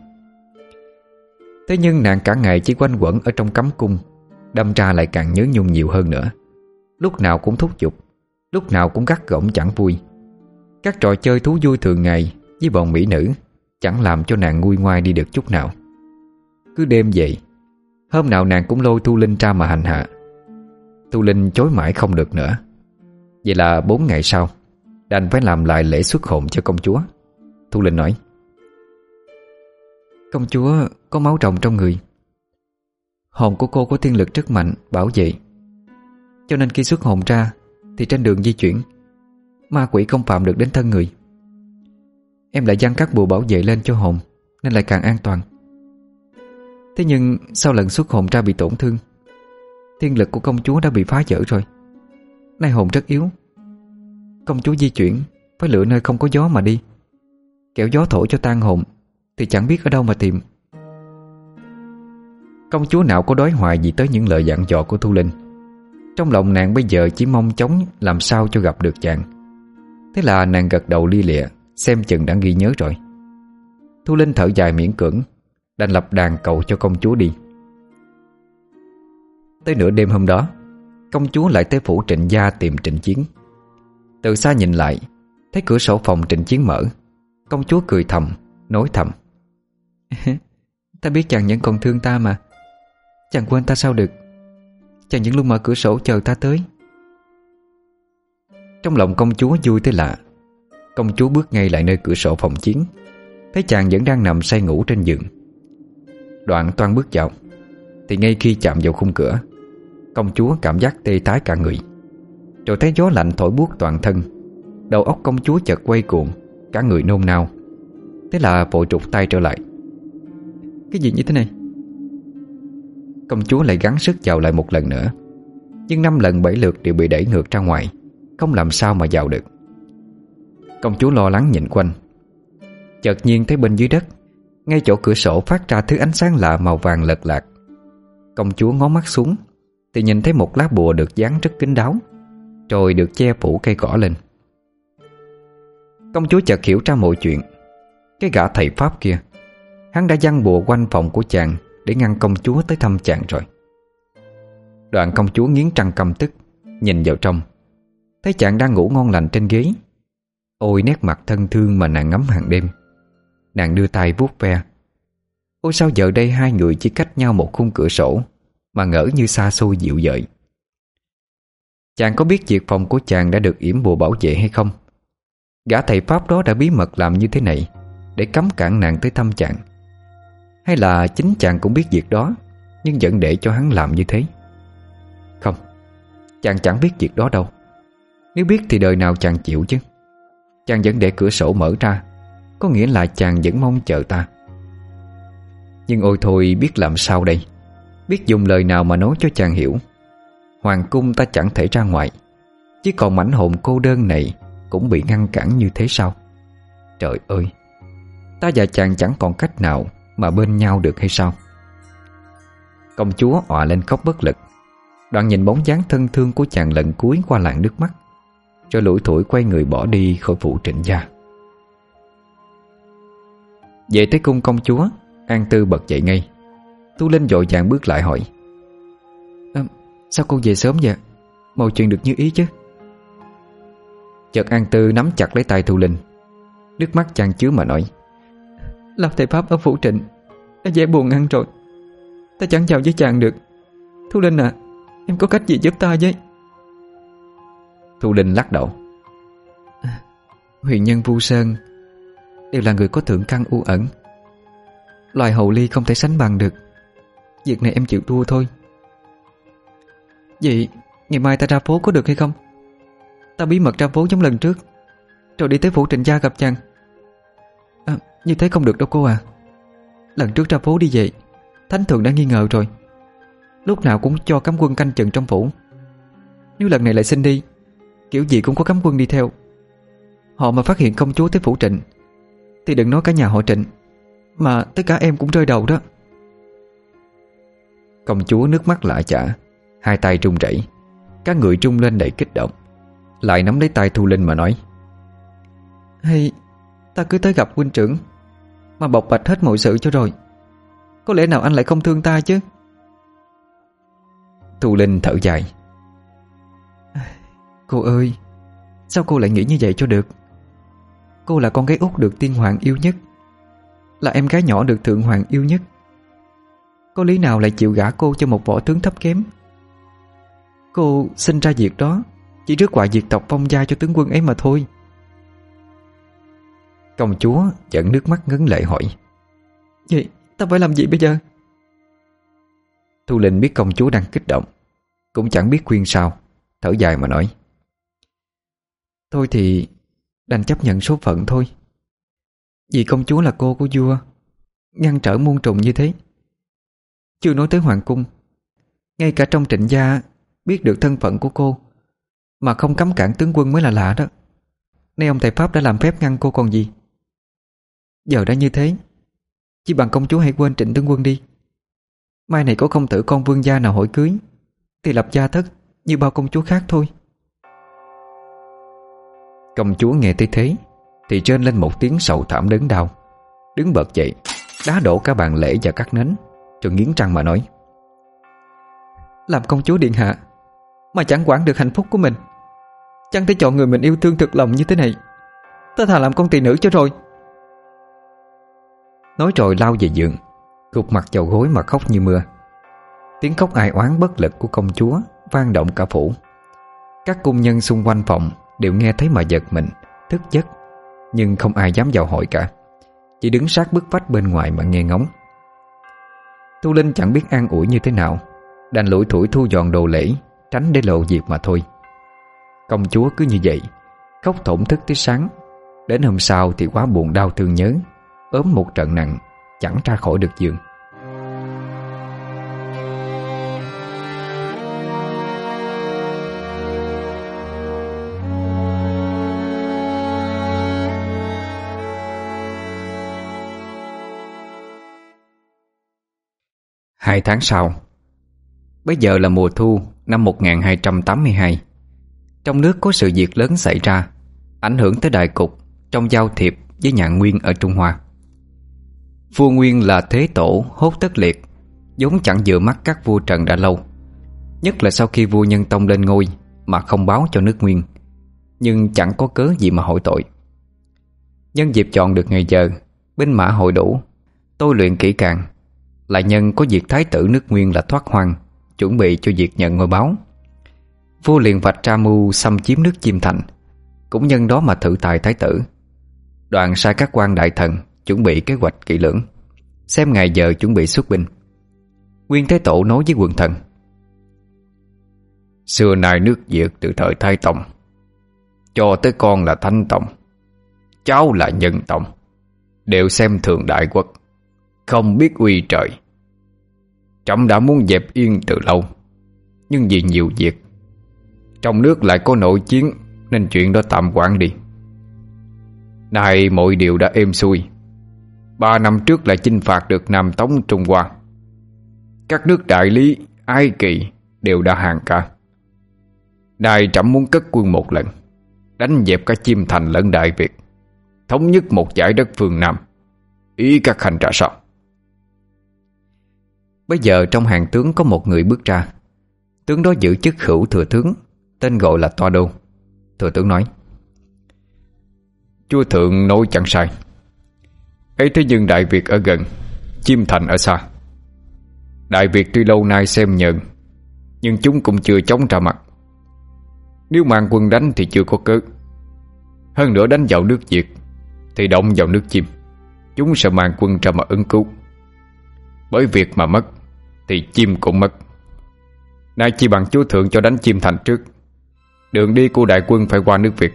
Thế nhưng nàng cả ngày chỉ quanh quẩn Ở trong cấm cung Đâm ra lại càng nhớ nhung nhiều hơn nữa. Lúc nào cũng thúc giục Lúc nào cũng gắt gỏng chẳng vui. Các trò chơi thú vui thường ngày Với bọn mỹ nữ Chẳng làm cho nàng nguôi ngoai đi được chút nào. Cứ đêm vậy Hôm nào nàng cũng lôi Tu Linh ra mà hành hạ. Tu Linh chối mãi không được nữa. Vậy là bốn ngày sau, Đành phải làm lại lễ xuất hồn cho công chúa. Tu Linh nói, Công chúa có máu rồng trong người. Hồn của cô có thiên lực rất mạnh, Bảo vệ. Cho nên khi xuất hồn ra, Thì trên đường di chuyển, Ma quỷ không phạm được đến thân người. Em lại dăng các bùa bảo vệ lên cho hồn, Nên lại càng an toàn. Thế nhưng sau lần xuất hồn ra bị tổn thương, Thiên lực của công chúa đã bị phá vỡ rồi. Nay hồn rất yếu. Công chúa di chuyển Phải lựa nơi không có gió mà đi. Kẻo gió thổi cho tan hồn, Thì chẳng biết ở đâu mà tìm. Công chúa nào có đối hoài gì tới những lời dặn dò của Thu Linh. Trong lòng nàng bây giờ chỉ mong chóng Làm sao cho gặp được chàng. Thế là nàng gật đầu ly lịa, Xem chừng đã ghi nhớ rồi. Thu Linh thở dài miễn cưỡng. Đành lập đàn cầu cho công chúa đi. Tới nửa đêm hôm đó, Công chúa lại tới phủ trịnh gia tìm trịnh chiến. Từ xa nhìn lại, Thấy cửa sổ phòng trịnh chiến mở. Công chúa cười thầm, Nói thầm. Ta biết chàng những còn thương ta mà. Chàng quên ta sao được? Chàng vẫn luôn mở cửa sổ chờ ta tới. Trong lòng công chúa vui tới lạ. Công chúa bước ngay lại nơi cửa sổ phòng chiến. Thấy chàng vẫn đang nằm say ngủ trên giường. Đoạn toan bước vào. Thì ngay khi chạm vào khung cửa, Công chúa cảm giác tê tái cả người. Rồi thấy gió lạnh thổi buốt toàn thân. Đầu óc công chúa chợt quay cuồng, Cả người nôn nao. Thế là vội trục tay trở lại. Cái gì như thế này? Công chúa lại gắng sức vào lại một lần nữa. Nhưng năm lần bảy lượt đều bị đẩy ngược ra ngoài, Không làm sao mà vào được. Công chúa lo lắng nhìn quanh. Chợt nhiên thấy bên dưới đất ngay chỗ cửa sổ phát ra thứ ánh sáng lạ màu vàng lật lạc. Công chúa ngó mắt xuống, Thì nhìn thấy một lá bùa được dán rất kín đáo, Rồi được che phủ cây cỏ lên. Công chúa chợt hiểu ra mọi chuyện. Cái gã thầy Pháp kia, Hắn đã giăng bùa quanh phòng của chàng Để ngăn công chúa tới thăm chàng rồi. Đoạn công chúa nghiến trăng cầm tức, Nhìn vào trong. Thấy chàng đang ngủ ngon lành trên ghế, Ôi nét mặt thân thương mà nàng ngắm hàng đêm. Nàng đưa tay vuốt ve. Ôi sao giờ đây hai người chỉ cách nhau một khung cửa sổ, Mà ngỡ như xa xôi dịu dợi Chàng có biết việc phòng của chàng đã được yểm bùa bảo vệ hay không? Gã thầy Pháp đó đã bí mật làm như thế này Để cấm cản nàng tới thăm chàng. Hay là chính chàng cũng biết việc đó, Nhưng vẫn để cho hắn làm như thế? Không, Chàng chẳng biết việc đó đâu. Nếu biết thì đời nào chàng chịu chứ? Chàng vẫn để cửa sổ mở ra có nghĩa là chàng vẫn mong chờ ta. Nhưng ôi thôi, biết làm sao đây? Biết dùng lời nào mà nói cho chàng hiểu. Hoàng cung ta chẳng thể ra ngoài. Chứ còn mảnh hồn cô đơn này Cũng bị ngăn cản như thế sao? Trời ơi! Ta và chàng chẳng còn cách nào Mà bên nhau được hay sao? Công chúa òa lên khóc bất lực. Đoạn nhìn bóng dáng thân thương của chàng lần cuối qua làn nước mắt. Cho lũi thủi quay người bỏ đi khỏi phủ trịnh gia. Về tới cung công chúa An Tư bật dậy ngay. Tu Linh vội vàng bước lại hỏi à, Sao cô về sớm vậy? Mọi chuyện được như ý chứ? Chợt An Tư nắm chặt lấy tay Thu Linh Nước mắt chàng chứa mà nói Lão thầy Pháp ở phủ trịnh Đã dễ buồn ăn rồi. Ta chẳng chào với chàng được. Thu Linh à Em có cách gì giúp ta với? Thu Linh lắc đầu Huyền nhân Vu Sơn Đều là người có thượng căn u ẩn. Loài hậu ly không thể sánh bằng được. Việc này em chịu thua thôi. Vậy Ngày mai ta ra phố có được hay không? Ta bí mật ra phố giống lần trước Rồi đi tới phủ trịnh gia gặp chàng. À, Như thế không được đâu cô à. Lần trước ra phố đi vậy Thánh thượng đã nghi ngờ rồi. Lúc nào cũng cho cấm quân canh chừng trong phủ. Nếu lần này lại xin đi Kiểu gì cũng có cấm quân đi theo. Họ mà phát hiện công chúa tới phủ trịnh thì đừng nói cả nhà họ trịnh, Mà tất cả em cũng rơi đầu đó. Công chúa nước mắt lạ chả, Hai tay trung rẩy, Các người trung lên đầy kích động, Lại nắm lấy tay Thu Linh mà nói, Hay, Ta cứ tới gặp huynh trưởng, Mà bộc bạch hết mọi sự cho rồi, Có lẽ nào anh lại không thương ta chứ? Thu Linh thở dài, Cô ơi, Sao cô lại nghĩ như vậy cho được? Cô là con gái út được tiên hoàng yêu nhất, Là em gái nhỏ được thượng hoàng yêu nhất. Có lý nào lại chịu gả cô cho một võ tướng thấp kém? Cô sinh ra việc đó, Chỉ rước quả diệt tộc phong gia cho tướng quân ấy mà thôi. Công chúa dẫn nước mắt ngấn lệ hỏi, Vậy ta phải làm gì bây giờ? Thu Linh biết công chúa đang kích động, Cũng chẳng biết khuyên sao, Thở dài mà nói, Thôi thì Đành chấp nhận số phận thôi. Vì công chúa là cô của vua, Ngăn trở muôn trùng như thế. Chưa nói tới hoàng cung, Ngay cả trong trịnh gia Biết được thân phận của cô, Mà không cấm cản tướng quân mới là lạ đó. Nay ông thầy Pháp đã làm phép ngăn cô còn gì? Giờ đã như thế, Chỉ bằng công chúa hãy quên trịnh tướng quân đi. Mai này có công tử con vương gia nào hỏi cưới, Thì lập gia thất Như bao công chúa khác thôi. Công chúa nghe thấy thế, Thì trên lên một tiếng sầu thảm đớn đau. Đứng bật dậy, Đá đổ cả bàn lễ và các nến, Rồi nghiến răng mà nói, Làm công chúa điện hạ, Mà chẳng quản được hạnh phúc của mình. Chẳng thể chọn người mình yêu thương thực lòng như thế này. Ta thà làm công tỳ nữ cho rồi. Nói rồi lao về giường, Gục mặt vào gối mà khóc như mưa. Tiếng khóc ai oán bất lực của công chúa Vang động cả phủ. Các cung nhân xung quanh phòng Đều nghe thấy mà giật mình Thức giấc. Nhưng không ai dám vào hội cả. Chỉ đứng sát bức vách bên ngoài mà nghe ngóng. Tu Linh chẳng biết an ủi như thế nào. Đành lủi thủi thu dọn đồ lễ, Tránh để lộ việc mà thôi. Công chúa cứ như vậy, Khóc thổn thức tới sáng. Đến hôm sau thì quá buồn đau thương nhớ. Ốm một trận nặng, Chẳng ra khỏi được giường. hai tháng sau. Bây giờ là mùa thu năm 1282 Trong nước có sự việc lớn xảy ra, Ảnh hưởng tới đại cục Trong giao thiệp với nhà Nguyên ở Trung Hoa. Vua Nguyên là thế tổ hốt tất liệt giống chẳng dựa mắt các vua Trần đã lâu, Nhất là sau khi vua Nhân Tông lên ngôi Mà không báo cho nước Nguyên, Nhưng chẳng có cớ gì mà hội tội. Nhân dịp chọn được ngày giờ, Binh mã hội đủ, Tôi luyện kỹ càng là nhân có việc thái tử nước nguyên là thoát hoang, Chuẩn bị cho việc nhận ngôi báo. Vua liền vạch ra mưu xâm chiếm nước Chiêm Thành, Cũng nhân đó mà thử tài thái tử. Đoạn sai các quan đại thần Chuẩn bị kế hoạch kỹ lưỡng, Xem ngày giờ chuẩn bị xuất binh. Nguyên Thế Tổ nói với quần thần, Xưa nay nước Việt từ thời Thái Tông, Cho tới con là thanh Tông, Cháu là Nhân Tông, Đều xem thường đại quốc. Không biết uy trời. Trọng đã muốn dẹp yên từ lâu Nhưng vì nhiều việc Trong nước lại có nội chiến Nên chuyện đó tạm quản đi. Này, mọi điều đã êm xuôi. Ba năm trước lại chinh phạt được Nam Tống Trung Hoa. Các nước đại lý, Ai Kỳ đều đã hàng cả Đài trẫm muốn cất quân một lần Đánh dẹp cả chim thành lẫn đại Việt Thống nhất một giải đất phương Nam. Ý các hành trả sao? Bây giờ trong hàng tướng có một người bước ra. Tướng đó giữ chức hữu thừa tướng, Tên gọi là Toa Đô. Thừa tướng nói, Chúa thượng nói chẳng sai. Ấy thế nhưng Đại Việt ở gần, chim Thành ở xa. Đại Việt tuy lâu nay xem nhận Nhưng chúng cũng chưa chống ra mặt. Nếu mang quân đánh thì chưa có cớ. Hơn nữa đánh vào nước Việt, Thì động vào nước chim. Chúng sẽ mang quân ra mà ứng cứu. Bởi việc mà mất thì chim cũng mất. Nay chi bằng chú thượng cho đánh chim thành trước. Đường đi của đại quân phải qua nước Việt.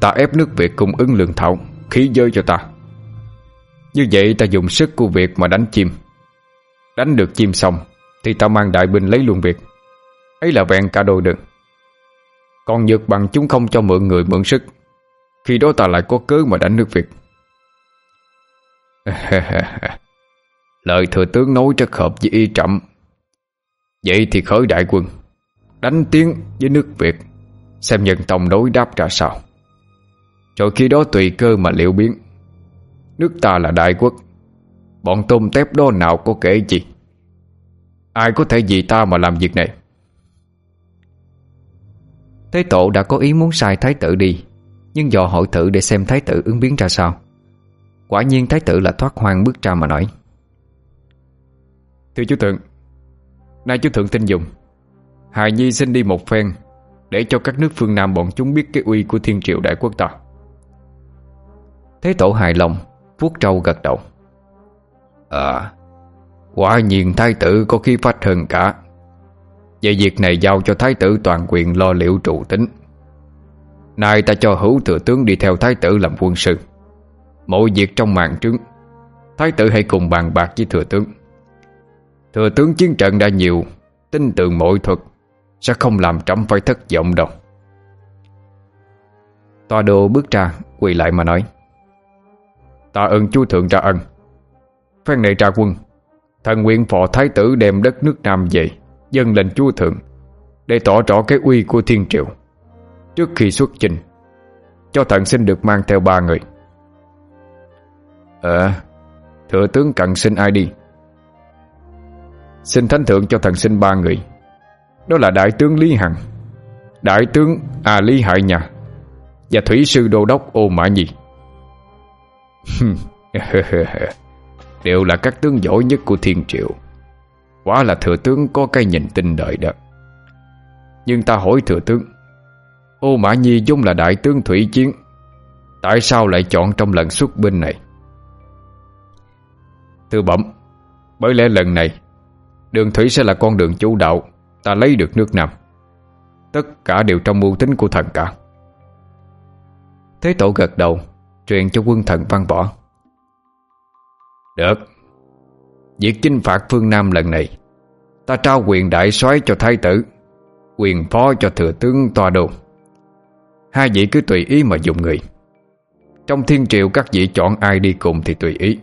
Ta ép nước Việt cung ứng lương thảo, Khí giới cho ta. Như vậy ta dùng sức của Việt mà đánh chim. Đánh được chim xong, Thì ta mang đại binh lấy luôn Việt. Ấy là vẹn cả đôi được. Còn nhược bằng chúng không cho mượn người mượn sức. Khi đó ta lại có cớ mà đánh nước Việt. Lời thừa tướng nói rất hợp với y trọng Vậy thì khởi đại quân, Đánh tiếng với nước Việt, Xem nhân tông đối đáp ra sao. Rồi khi đó tùy cơ mà liệu biến. Nước ta là đại quốc, Bọn tôm tép đó nào có kể gì? Ai có thể vì ta mà làm việc này? Thế tổ đã có ý muốn sai thái tử đi, Nhưng dò hỏi thử để xem thái tử ứng biến ra sao. Quả nhiên thái tử là thoát hoang bước ra mà nói. Thưa chú Thượng, Nay chú Thượng tin dùng. Hài Nhi xin đi một phen Để cho các nước phương Nam bọn chúng biết cái uy của thiên triệu đại quốc ta. Thế tổ hài lòng, vuốt trâu gật đầu. À Quả nhiên thái tử có khí phách hơn cả. Vậy việc này giao cho thái tử toàn quyền lo liệu trụ tính. Nay ta cho hữu thừa tướng đi theo thái tử làm quân sư. Mọi việc trong mạng trướng, Thái tử hãy cùng bàn bạc với thừa tướng. Thừa tướng chiến trận đã nhiều, Tin tưởng mọi thuật, Sẽ không làm trẫm phải thất vọng đâu. Tòa đồ bước ra, Quỳ lại mà nói. Ta ơn chú thượng ra ân. Phan này ra quân, Thần nguyện phò thái tử đem đất nước Nam về Dân lên chúa thượng, Để tỏ rõ cái uy của thiên triệu Trước khi xuất trình Cho thần xin được mang theo ba người. Ờ Thừa tướng cần xin ai đi? Xin thánh thượng cho thần sinh ba người. Đó là đại tướng Lý Hằng, Đại tướng A Lý Hại Nhà Và thủy sư đô đốc Ô Mã Nhi. Đều là các tướng giỏi nhất của thiên triệu Quá là thừa tướng có cái nhìn tinh đợi đó. Nhưng ta hỏi thừa tướng, Ô Mã Nhi vốn là đại tướng thủy chiến, Tại sao lại chọn trong lần xuất binh này? Thưa bẩm, Bởi lẽ lần này Đường thủy sẽ là con đường chủ đạo, Ta lấy được nước Nam. Tất cả đều trong mưu tính của thần cả. Thế tổ gật đầu, Truyền cho quân thần văn võ. Được. Việc chinh phạt phương Nam lần này, Ta trao quyền đại soái cho thái tử, Quyền phó cho thừa tướng tòa đồ Hai vị cứ tùy ý mà dùng người. Trong thiên triều các vị chọn ai đi cùng thì tùy ý,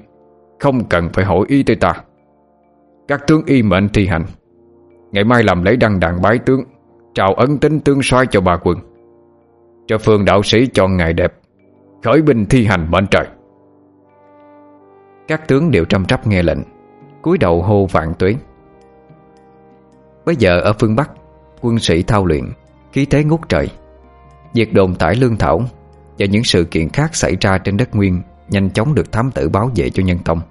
Không cần phải hỏi ý tới ta. Các tướng y mệnh thi hành. Ngày mai làm lễ đăng đàn bái tướng chào ấn tính tương soi cho bà quân Cho phương đạo sĩ chọn ngày đẹp, Khởi binh thi hành mệnh trời. Các tướng đều trăm trắp nghe lệnh, cúi đầu hô vạn tuế. Bây giờ ở phương Bắc, Quân sĩ thao luyện, Khí thế ngút trời Việc đồn tải lương thảo Và những sự kiện khác xảy ra trên đất nguyên Nhanh chóng được thám tử báo vệ cho nhân tông.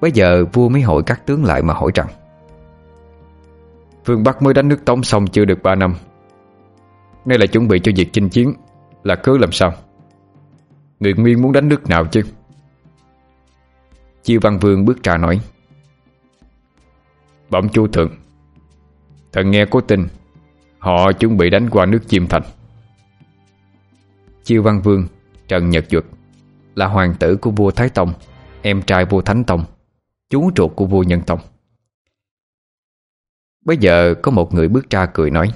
Bây giờ vua mới hội các tướng lại mà hỏi rằng, Phương Bắc mới đánh nước Tống xong chưa được 3 năm? Nay là chuẩn bị cho việc chinh chiến, Là cứ làm sao? Người Nguyên muốn đánh nước nào chứ? Chiêu Văn Vương bước ra nói, Bẩm chúa thượng, Thần nghe có tin, Họ chuẩn bị đánh qua nước Chiêm Thành. Chiêu Văn Vương Trần Nhật Duật, Là hoàng tử của vua Thái Tông, Em trai vua Thánh Tông. Chú ruột của vua Nhân Tông Bây giờ có một người bước ra cười nói.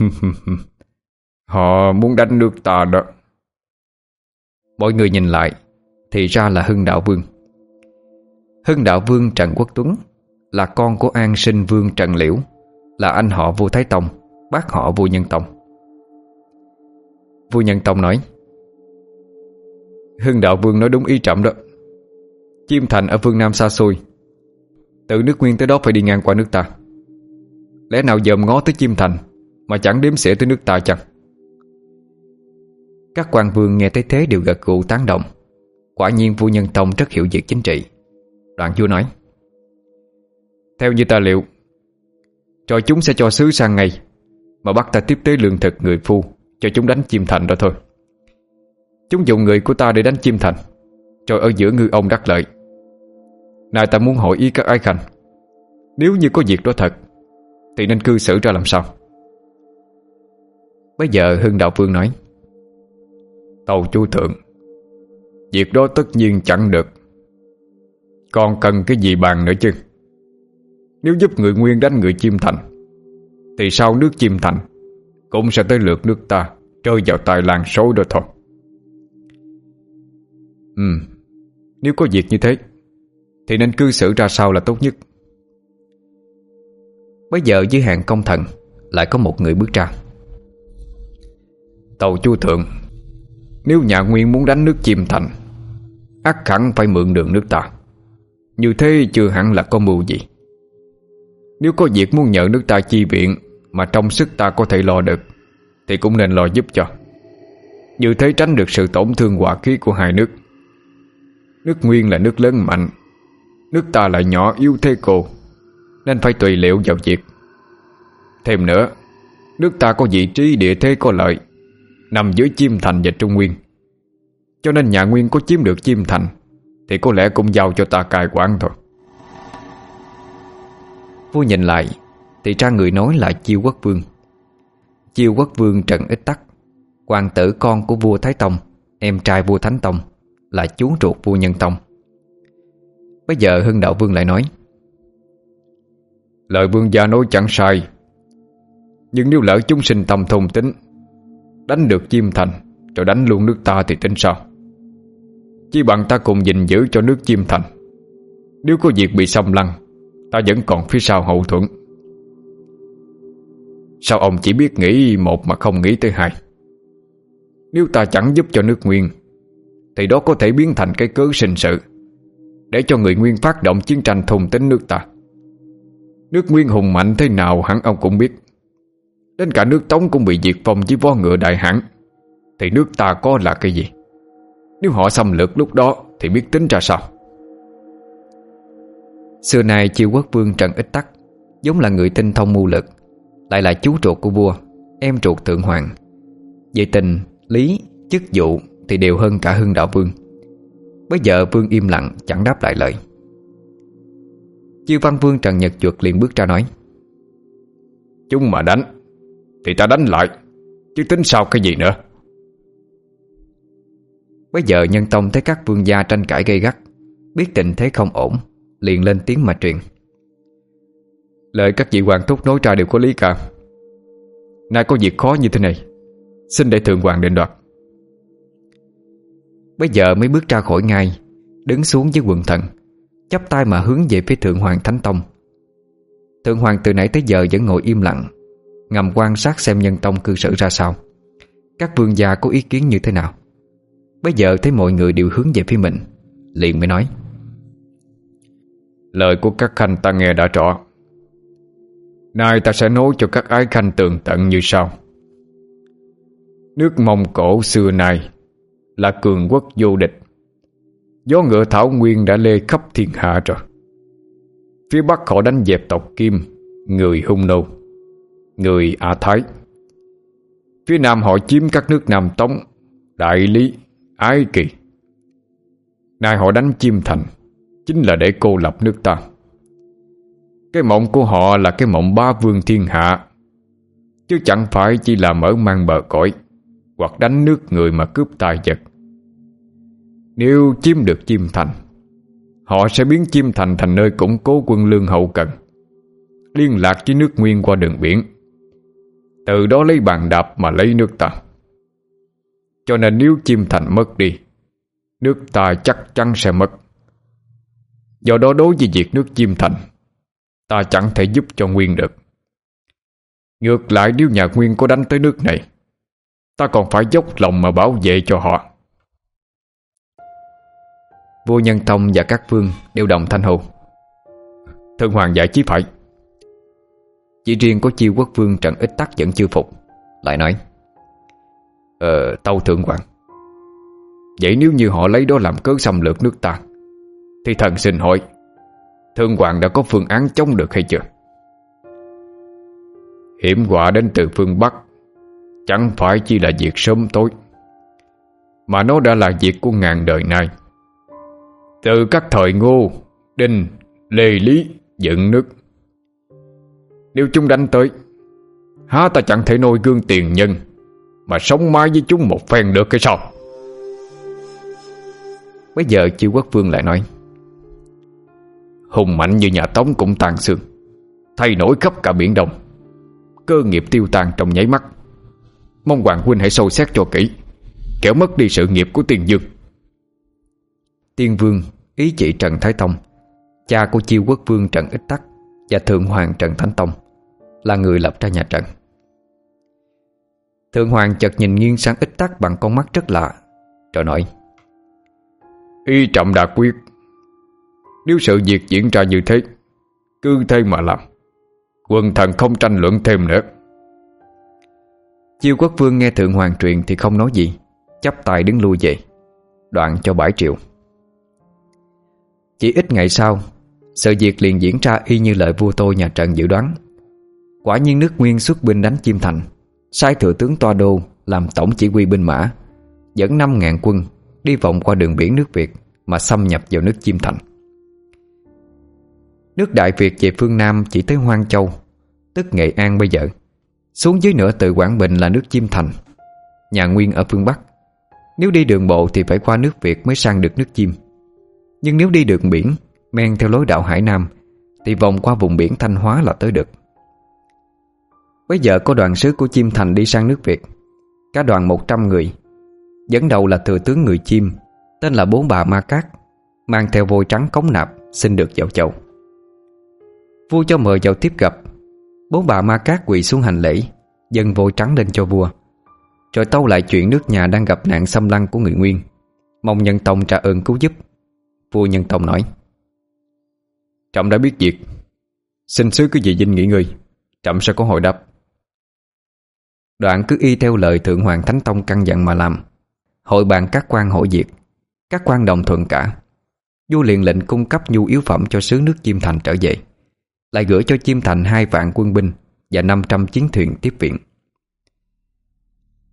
Họ muốn đánh nước ta đó. Mọi người nhìn lại Thì ra là Hưng Đạo Vương. Hưng Đạo Vương Trần Quốc Tuấn Là con của An Sinh Vương Trần Liễu Là anh họ vua Thái Tông Bác họ vua Nhân Tông Vua Nhân Tông nói Hưng Đạo Vương nói đúng ý trọng đó. Chiêm Thành ở phương Nam xa xôi. Từ nước Nguyên tới đó phải đi ngang qua nước ta. Lẽ nào dòm ngó tới Chiêm Thành Mà chẳng đếm xỉa tới nước ta chẳng Các quan vương nghe thấy thế đều gật gù tán động Quả nhiên vua Nhân Tông rất hiểu việc chính trị. Đoạn vua nói, Theo như ta liệu, Cho chúng sẽ cho sứ sang ngày Mà bắt ta tiếp tế lương thực người phu Cho chúng đánh Chiêm Thành đó thôi. Chúng dùng người của ta để đánh Chiêm Thành, Rồi ở giữa ngư ông đắc lợi này ta muốn hỏi ý các ai khanh. Nếu như có việc đó thật, Thì nên cư xử ra làm sao? Bây giờ Hưng Đạo Vương nói, Tàu chú thượng, Việc đó tất nhiên chẳng được. Còn cần cái gì bàn nữa chứ? Nếu giúp người Nguyên đánh người Chim Thành, Thì sau nước Chim Thành Cũng sẽ tới lượt nước ta, Rơi vào tài làng số đó thôi? Ừ Nếu có việc như thế thì nên cư xử ra sao là tốt nhất? Bây giờ dưới hàng công thần, Lại có một người bước ra. Tàu chu thượng, Nếu nhà Nguyên muốn đánh nước chim thành, ắt hẳn phải mượn đường nước ta. Như thế chưa hẳn là có mưu gì. Nếu có việc muốn nhờ nước ta chi viện Mà trong sức ta có thể lo được, Thì cũng nên lo giúp cho. Như thế tránh được sự tổn thương quả khí của hai nước. Nước Nguyên là nước lớn mạnh Nước ta lại nhỏ yếu thế cô, Nên phải tùy liệu vào việc. Thêm nữa, Nước ta có vị trí địa thế có lợi, Nằm dưới chim Thành và Trung Nguyên. Cho nên nhà Nguyên có chiếm được chim Thành, Thì có lẽ cũng giao cho ta cài quản thôi. Vua nhìn lại, Thì ra người nói là Chiêu Quốc Vương. Chiêu Quốc Vương Trần Ích Tắc. Hoàng tử con của vua Thái Tông, Em trai vua Thánh Tông, Là chú ruột vua Nhân Tông. Bây giờ Hưng Đạo Vương lại nói, Lời vương gia nói chẳng sai, Nhưng nếu lỡ chúng sinh tầm thông tính, Đánh được chim thành Rồi đánh luôn nước ta thì tính sao? Chỉ bằng ta cùng gìn giữ cho nước chim thành, Nếu có việc bị xâm lăng, Ta vẫn còn phía sau hậu thuẫn. Sao ông chỉ biết nghĩ một mà không nghĩ tới hai? Nếu ta chẳng giúp cho nước nguyên, Thì đó có thể biến thành cái cớ sinh sự. Để cho người Nguyên phát động chiến tranh thùng tính nước ta. Nước Nguyên hùng mạnh thế nào hẳn ông cũng biết. Đến cả nước Tống cũng bị diệt vong với vó ngựa đại hãn. Thì nước ta có là cái gì? Nếu họ xâm lược lúc đó Thì biết tính ra sao? Xưa nay chiêu quốc vương Trần Ích Tắc Giống là người tinh thông mưu lược Lại là chú ruột của vua Em ruột thượng hoàng. Về tình, lý, chức vụ Thì đều hơn cả hưng đạo vương. Bây giờ Vương im lặng chẳng đáp lại lời. Chiêu văn vương Trần Nhật Chuột liền bước ra nói Chúng mà đánh Thì ta đánh lại Chứ tính sao cái gì nữa? Bây giờ nhân tông thấy các vương gia tranh cãi gây gắt Biết tình thế không ổn Liền lên tiếng mà truyền. Lời các vị hoàng thúc nói ra đều có lý cả. Nay có việc khó như thế này Xin để thượng hoàng định đoạt. Bây giờ mới bước ra khỏi ngay, Đứng xuống dưới quần thần, chắp tay mà hướng về phía Thượng Hoàng Thánh Tông. Thượng Hoàng từ nãy tới giờ vẫn ngồi im lặng, Ngầm quan sát xem nhân tông cư xử ra sao. Các vương gia có ý kiến như thế nào? Bây giờ thấy mọi người đều hướng về phía mình, Liền mới nói. Lời của các khanh ta nghe đã rõ. Nay ta sẽ nói cho các ái khanh tường tận như sau. Nước Mông Cổ xưa nay là cường quốc vô địch. Gió ngựa Thảo Nguyên đã lê khắp thiên hạ rồi. Phía Bắc họ đánh dẹp tộc Kim, Người Hung Nô, Người A Thái. Phía Nam họ chiếm các nước Nam Tống, Đại Lý, Ái Kỳ. Nay họ đánh chim Thành, Chính là để cô lập nước ta. Cái mộng của họ là cái mộng ba vương thiên hạ, Chứ chẳng phải chỉ là mở mang bờ cõi Hoặc đánh nước người mà cướp tài vật. Nếu chiếm được Chim Thành, Họ sẽ biến Chim Thành thành nơi củng cố quân lương hậu cần, Liên lạc với nước nguyên qua đường biển. Từ đó lấy bàn đạp mà lấy nước ta. Cho nên nếu Chim Thành mất đi, Nước ta chắc chắn sẽ mất. Do đó đối với việc nước Chim Thành, Ta chẳng thể giúp cho Nguyên được. Ngược lại, nếu nhà Nguyên có đánh tới nước này, Ta còn phải dốc lòng mà bảo vệ cho họ. Vua Nhân Tông và các vương đều đồng thanh hô. Thân hoàng giải chí phải. Chỉ riêng có chiêu quốc vương Trần Ích Tắc vẫn chưa phục Lại nói Ờ, tâu thượng hoàng Vậy nếu như họ lấy đó làm cớ xâm lược nước ta Thì thần xin hỏi thượng hoàng đã có phương án chống được hay chưa? Hiểm họa đến từ phương Bắc Chẳng phải chỉ là việc sớm tối Mà nó đã là việc của ngàn đời nay. Từ các thời Ngô, Đinh, Lê Lý, dựng nước. Nếu chúng đánh tới Há ta chẳng thể nôi gương tiền nhân Mà sống mãi với chúng một phen được hay sao? Bây giờ chiêu quốc vương lại nói Hùng mạnh như nhà Tống cũng tàn xương Thay nổi khắp cả biển Đông. Cơ nghiệp tiêu tan trong nháy mắt. Mong Hoàng Huynh hãy sâu xét cho kỹ Kẻo mất đi sự nghiệp của tiền dương Tiên Vương, ý chỉ Trần Thái Tông. Cha của chiêu quốc vương Trần Ích Tắc Và Thượng Hoàng Trần Thánh Tông Là người lập ra nhà Trần. Thượng Hoàng chợt nhìn nghiêng sang Ích Tắc Bằng con mắt rất lạ, Rồi nói, Y trọng đã quyết, Nếu sự việc diễn ra như thế, Cứ thế mà làm Quần thần không tranh luận thêm nữa. Chiêu quốc vương nghe Thượng Hoàng truyền Thì không nói gì chấp tay đứng lui về, Đoạn cho bãi triệu chỉ ít ngày sau, Sự việc liền diễn ra y như lời vua tôi nhà Trần dự đoán. Quả nhiên nước Nguyên xuất binh đánh Chiêm Thành, Sai thừa tướng Toa Đô làm tổng chỉ huy binh mã, Dẫn 5.000 quân đi vòng qua đường biển nước Việt Mà xâm nhập vào nước Chiêm Thành. Nước Đại Việt về phương Nam chỉ tới Hoang Châu, Tức Nghệ An bây giờ. Xuống dưới nữa từ Quảng Bình là nước Chiêm Thành, Nhà Nguyên ở phương Bắc. Nếu đi đường bộ thì phải qua nước Việt mới sang được nước Chiêm nhưng nếu đi được biển, Men theo lối đạo Hải Nam, Thì vòng qua vùng biển Thanh Hóa là tới được. Bây giờ có đoàn sứ của Chim Thành đi sang nước Việt. Cả đoàn 100 người. Dẫn đầu là thừa tướng người Chim, Tên là Bốn Bà Ma Cát, Mang theo vôi trắng cống nạp, Xin được vào chầu. Vua cho mời vào tiếp gặp. Bốn bà Ma Cát quỳ xuống hành lễ Dân vôi trắng lên cho vua. Rồi tâu lại chuyện nước nhà đang gặp nạn xâm lăng của người Nguyên. Mong nhân tông trả ơn cứu giúp. Vua Nhân Tông nói. Trọng đã biết việc. Xin sứ cứ về dinh nghỉ ngơi. Trọng sẽ có hồi đáp. Đoạn cứ y theo lời Thượng Hoàng Thánh Tông căn dặn mà làm. Hội bàn các quan hội diệt Các quan đồng thuận cả. Vua liền lệnh cung cấp nhu yếu phẩm cho sứ nước Chiêm Thành trở về. Lại gửi cho Chiêm Thành hai vạn quân binh Và 500 chiến thuyền tiếp viện.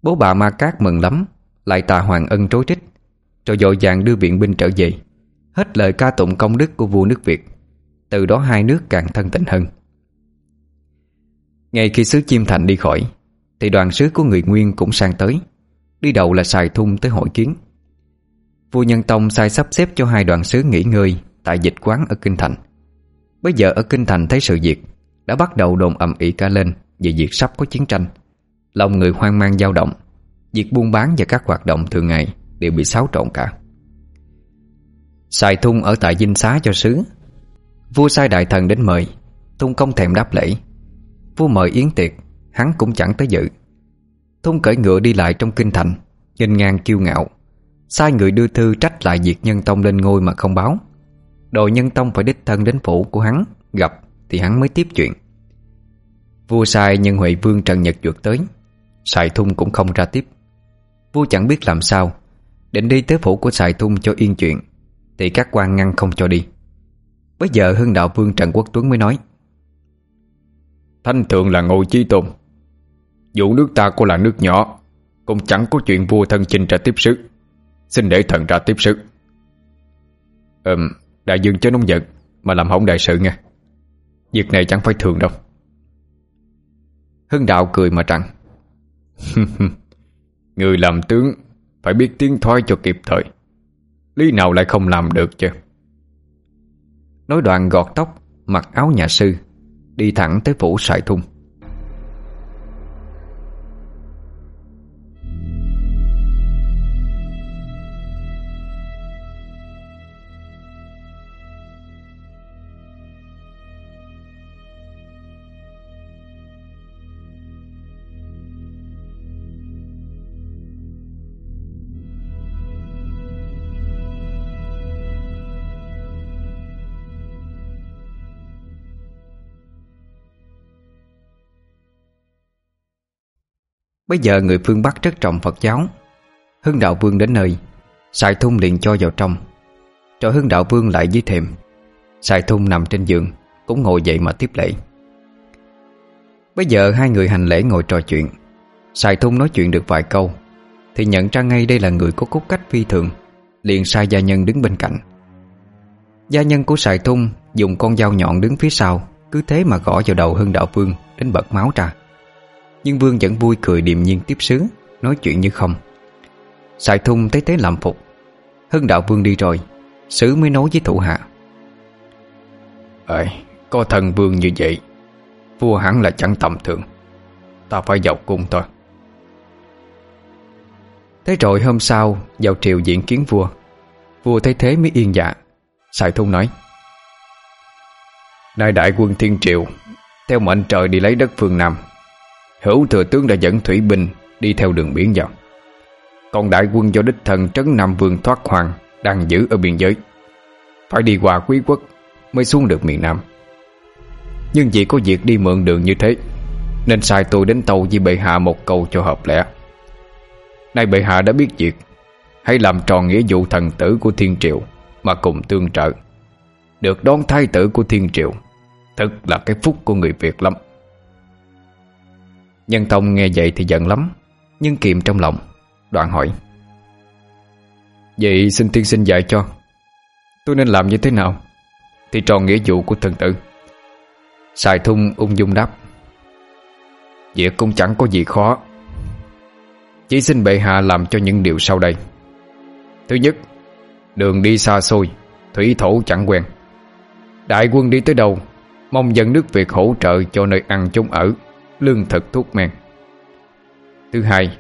Bố bà Ma Cát mừng lắm, Lại tà Hoàng Ân trối trích, Rồi dội vàng đưa viện binh trở về. Hết lời ca tụng công đức của vua nước Việt. Từ đó hai nước càng thân tình hơn. Ngay khi sứ Chiêm Thành đi khỏi, Thì đoàn sứ của người Nguyên cũng sang tới. Đi đầu là xài thung tới hội kiến. Vua Nhân Tông sai sắp xếp cho hai đoàn sứ nghỉ ngơi Tại dịch quán ở Kinh Thành. Bây giờ ở Kinh Thành thấy sự việc Đã bắt đầu đồn ầm ĩ ca lên Về việc sắp có chiến tranh. Lòng người hoang mang dao động, Việc buôn bán và các hoạt động thường ngày Đều bị xáo trộn cả. Xài thung ở tại dinh xá cho sứ. Vua sai đại thần đến mời, Thung không thèm đáp lễ. Vua mời yến tiệc, Hắn cũng chẳng tới dự. Thung cởi ngựa đi lại trong kinh thành Nhìn ngang kiêu ngạo. Sai người đưa thư trách lại diệt nhân tông lên ngôi mà không báo. Đội nhân tông phải đích thân đến phủ của hắn, Gặp thì hắn mới tiếp chuyện. Vua sai nhân Huệ Vương Trần Nhật Duật tới Sài Thung cũng không ra tiếp. Vua chẳng biết làm sao, Định đi tới phủ của Sài Thung cho yên chuyện. Thì các quan ngăn không cho đi. Bây giờ Hưng Đạo Vương Trần Quốc Tuấn mới nói thanh thượng là ngôi chi tôn. Dù nước ta có là nước nhỏ Cũng chẳng có chuyện vua thân chinh ra tiếp sức. Xin để thần ra tiếp sức. Ừm Đại dương cho nông giận Mà làm hỏng đại sự nghe. Việc này chẳng phải thường đâu. Hưng đạo cười mà rằng Người làm tướng Phải biết tiếng thoái cho kịp thời. Lý nào lại không làm được chứ? Nói đoạn gọt tóc, Mặc áo nhà sư, Đi thẳng tới phủ sải thung. Bây giờ người phương Bắc rất trọng Phật giáo. Hưng đạo vương đến nơi xài thun liền cho vào trong. Rồi hưng đạo vương lại dưới thềm. Xài thun nằm trên giường, Cũng ngồi dậy mà tiếp lễ. Bây giờ hai người hành lễ ngồi trò chuyện. Xài thun nói chuyện được vài câu, Thì nhận ra ngay đây là người có cốt cách phi thường, Liền sai gia nhân đứng bên cạnh. Gia nhân của Sài thun Dùng con dao nhọn đứng phía sau, Cứ thế mà gõ vào đầu hưng đạo vương, Đến bật máu ra. Nhưng Vương vẫn vui cười điềm nhiên tiếp sứ Nói chuyện như không. Xài thung thấy thế làm phục. Hưng đạo Vương đi rồi Sứ mới nói với thủ hạ. Ơi có thần Vương như vậy Vua hẳn là chẳng tầm thường. Ta phải vào cung thôi. Thế rồi hôm sau Vào triều diện kiến vua. Vua thấy thế mới yên dạ. Sài thung nói Nay đại quân thiên triều Theo mệnh trời đi lấy đất phương Nam. Hữu thừa tướng đã dẫn Thủy binh Đi theo đường biển vào. Còn đại quân do đích thần trấn Nam Vương thoát hoàng Đang giữ ở biên giới. Phải đi qua quý quốc Mới xuống được miền Nam. Nhưng vì có việc đi mượn đường như thế, Nên sai tôi đến tàu với bệ hạ một câu cho hợp lẽ. Nay bệ hạ đã biết việc, Hãy làm tròn nghĩa vụ thần tử của thiên triệu Mà cùng tương trợ. Được đón thái tử của thiên triệu Thật là cái phúc của người Việt lắm. Nhân Tông nghe vậy thì giận lắm, Nhưng kiềm trong lòng, Đoạn hỏi. Vậy xin tiên sinh dạy cho, Tôi nên làm như thế nào? Thì tròn nghĩa vụ của thần tử. Sài thung ung dung đáp. Việc cũng chẳng có gì khó. Chỉ xin bệ hạ làm cho những điều sau đây. Thứ nhất, Đường đi xa xôi, Thủy thổ chẳng quen. Đại quân đi tới đâu, Mong dân nước Việt hỗ trợ cho nơi ăn chung ở lương thực thuốc men. Thứ hai,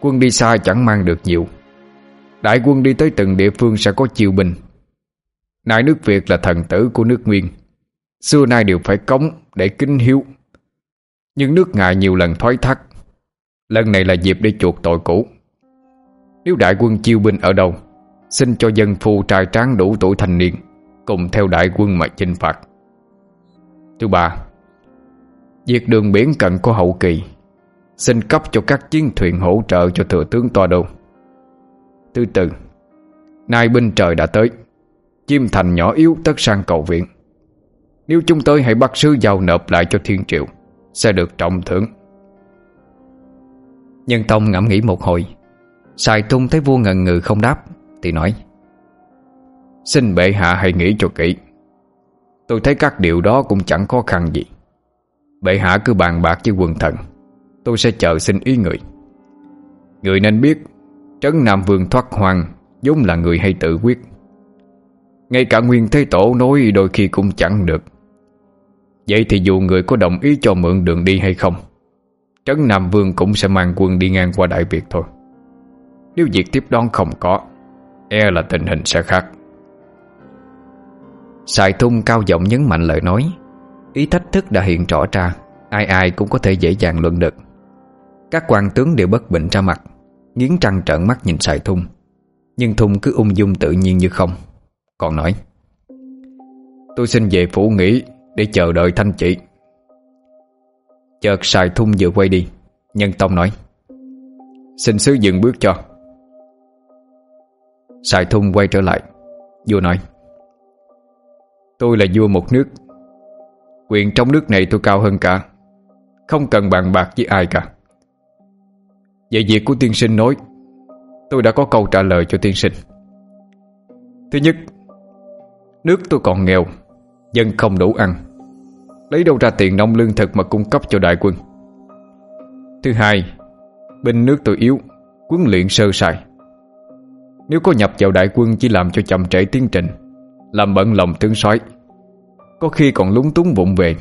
Quân đi xa chẳng mang được nhiều. Đại quân đi tới từng địa phương sẽ có chiều binh Nại nước Việt là thần tử của nước Nguyên. Xưa nay đều phải cống để kính hiếu. Nhưng nước ngại nhiều lần thoái thác. Lần này là dịp để chuộc tội cũ. Nếu đại quân chiêu binh ở đâu, Xin cho dân phu trai tráng đủ tuổi thành niên, Cùng theo đại quân mà chinh phạt. Thứ ba Việc đường biển cận của hậu kỳ. Xin cấp cho các chiến thuyền hỗ trợ cho thừa tướng Toa Đô. Thứ tư, Nay binh trời đã tới. Chim thành nhỏ yếu tất sang cầu viện. Nếu chúng tôi hãy bắt sứ giao nộp lại cho thiên triệu Sẽ được trọng thưởng. Nhân Tông ngẫm nghĩ một hồi. Xài tung thấy vua ngần ngừ không đáp, Thì nói, Xin bệ hạ hãy nghĩ cho kỹ. Tôi thấy các điều đó cũng chẳng khó khăn gì. Bệ hạ cứ bàn bạc với quần thần, Tôi sẽ chờ xin ý người. Người nên biết, Trấn Nam Vương thoát hoang vốn là người hay tự quyết. Ngay cả Nguyên Thế Tổ nói đôi khi cũng chẳng được. Vậy thì dù người có đồng ý cho mượn đường đi hay không, Trấn Nam Vương cũng sẽ mang quân đi ngang qua Đại Việt thôi. Nếu việc tiếp đón không có E là tình hình sẽ khác. Sài Thung cao giọng nhấn mạnh lời nói. Ý thách thức đã hiện rõ ra, Ai ai cũng có thể dễ dàng luận được. Các quan tướng đều bất bình ra mặt, Nghiến trăng trợn mắt nhìn xài thung. Nhưng thung cứ ung dung tự nhiên như không, Còn nói, Tôi xin về phủ nghỉ Để chờ đợi thanh trị Chợt xài thung vừa quay đi, Nhân Tông nói, Xin sứ dừng bước cho. Xài thung quay trở lại, Vua nói, Tôi là vua một nước Quyền trong nước này tôi cao hơn cả. Không cần bàn bạc với ai cả. Về việc của tiên sinh nói, Tôi đã có câu trả lời cho tiên sinh. Thứ nhất, Nước tôi còn nghèo, Dân không đủ ăn. Lấy đâu ra tiền nông lương thực mà cung cấp cho đại quân? Thứ hai Binh nước tôi yếu Quấn luyện sơ sài. Nếu có nhập vào đại quân chỉ làm cho chậm trễ tiến trình, Làm bận lòng tướng soái. Có khi còn lúng túng vụng về,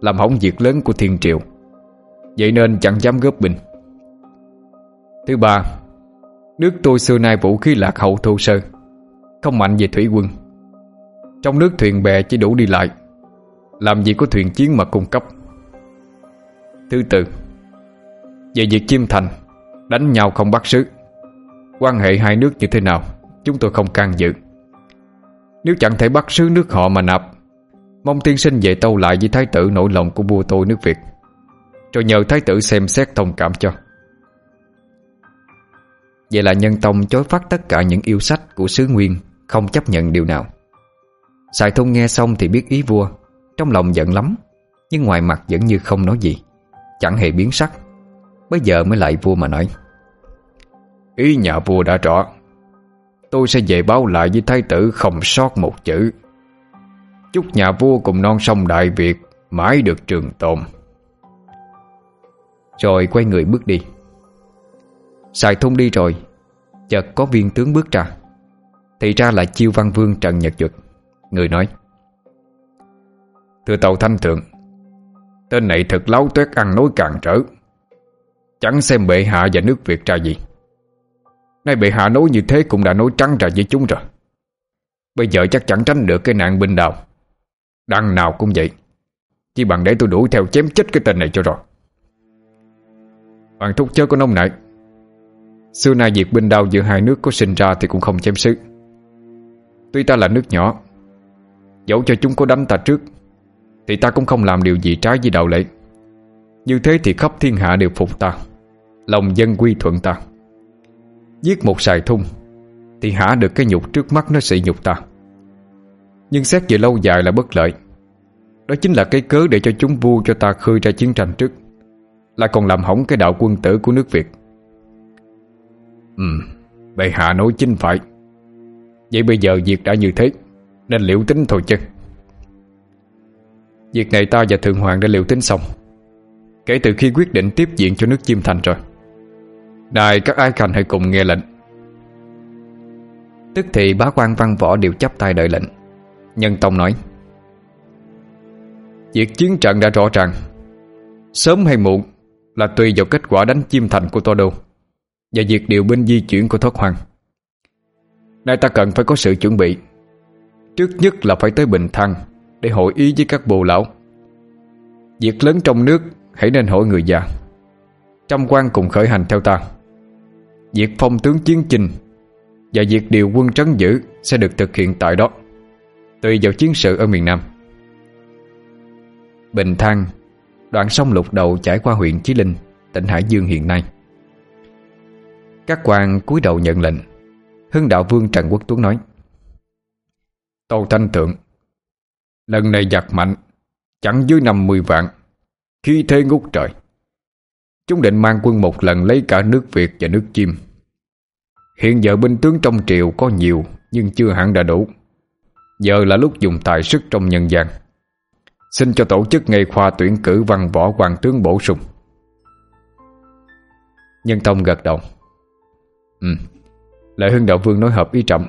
Làm hỏng việc lớn của thiên triều. Vậy nên chẳng dám góp bình Thứ ba, Nước tôi xưa nay vũ khí lạc hậu thô sơ, Không mạnh về thủy quân. Trong nước thuyền bè chỉ đủ đi lại, Làm gì có thuyền chiến mà cung cấp. Thứ tư, Về việc chim thành Đánh nhau không bắt sứ. Quan hệ hai nước như thế nào, Chúng tôi không can dự. Nếu chẳng thể bắt sứ nước họ mà nạp Mong tiên sinh về tâu lại với thái tử nỗi lòng của vua tôi nước Việt. Rồi nhờ thái tử xem xét thông cảm cho. Vậy là nhân tông chối phát tất cả những yêu sách của sứ nguyên Không chấp nhận điều nào. Sài thôn nghe xong thì biết ý vua, Trong lòng giận lắm, Nhưng ngoài mặt vẫn như không nói gì, Chẳng hề biến sắc. Bây giờ mới lại vua mà nói, Ý nhà vua đã rõ, Tôi sẽ về báo lại với thái tử không sót một chữ. Chúc nhà vua cùng non sông Đại Việt Mãi được trường tồn. Rồi quay người bước đi. Xài thông đi rồi, Chợt có viên tướng bước ra. Thì ra là chiêu văn vương Trần Nhật Duật, Người nói, Thưa tàu thanh thượng, Tên này thật láo tuyết ăn nói càng trở. Chẳng xem bệ hạ và nước Việt ra gì. Nay bệ hạ nói như thế cũng đã nói trắng ra với chúng rồi. Bây giờ chắc chẳng tránh được cái nạn binh đào. Đằng nào cũng vậy. Chỉ bằng để tôi đuổi theo chém chết cái tên này cho rồi. Hoàng thúc chớ có nông nại Xưa nay việc binh đao giữa hai nước có sinh ra thì cũng không chém sức Tuy ta là nước nhỏ, Dẫu cho chúng có đánh ta trước, Thì ta cũng không làm điều gì trái với đạo lệ. Như thế thì khắp thiên hạ đều phục ta, Lòng dân quy thuận ta. Giết một sài thung, Thì hả được cái nhục trước mắt nó sẽ nhục ta. Nhưng xét về lâu dài là bất lợi. Đó chính là cái cớ để cho chúng vua cho ta khơi ra chiến tranh trước Lại còn làm hỏng cái đạo quân tử của nước Việt. Ừ, bệ hạ nói chính phải. Vậy bây giờ việc đã như thế Nên liệu tính thôi chứ. Việc này ta và Thượng Hoàng đã liệu tính xong. Kể từ khi quyết định tiếp diện cho nước Chim Thành rồi Này các ai khanh hãy cùng nghe lệnh. Tức thì bá quan văn võ đều chấp tay đợi lệnh. Nhân Tông nói, Việc chiến trận đã rõ ràng. Sớm hay muộn Là tùy vào kết quả đánh chim thành của Tô Đô Và việc điều binh di chuyển của Thoát Hoàng. Nay ta cần phải có sự chuẩn bị. Trước nhất là phải tới Bình Thăng Để hội ý với các bồ lão. Việc lớn trong nước, Hãy nên hỏi người già. Trăm quan cùng khởi hành theo ta. Việc phong tướng chiến trình Và việc điều quân trấn giữ Sẽ được thực hiện tại đó. Tùy vào chiến sự ở miền Nam. Bình thăng Đoạn sông lục đầu chảy qua huyện Chí Linh, Tỉnh Hải Dương hiện nay. Các quan cúi đầu nhận lệnh, Hưng đạo vương Trần Quốc Tuấn nói Tô Thanh Thượng, Lần này giặc mạnh, Chẳng dưới năm mười vạn, Khi thế ngút trời, Chúng định mang quân một lần lấy cả nước Việt và nước chim. Hiện giờ binh tướng trong triều có nhiều, Nhưng chưa hẳn đã đủ. Giờ là lúc dùng tài sức trong nhân gian. Xin cho tổ chức ngay khoa tuyển cử văn võ hoàng tướng bổ sung. Nhân Tông gật đầu. Ừ lợi Hưng Đạo Vương nói hợp ý trọng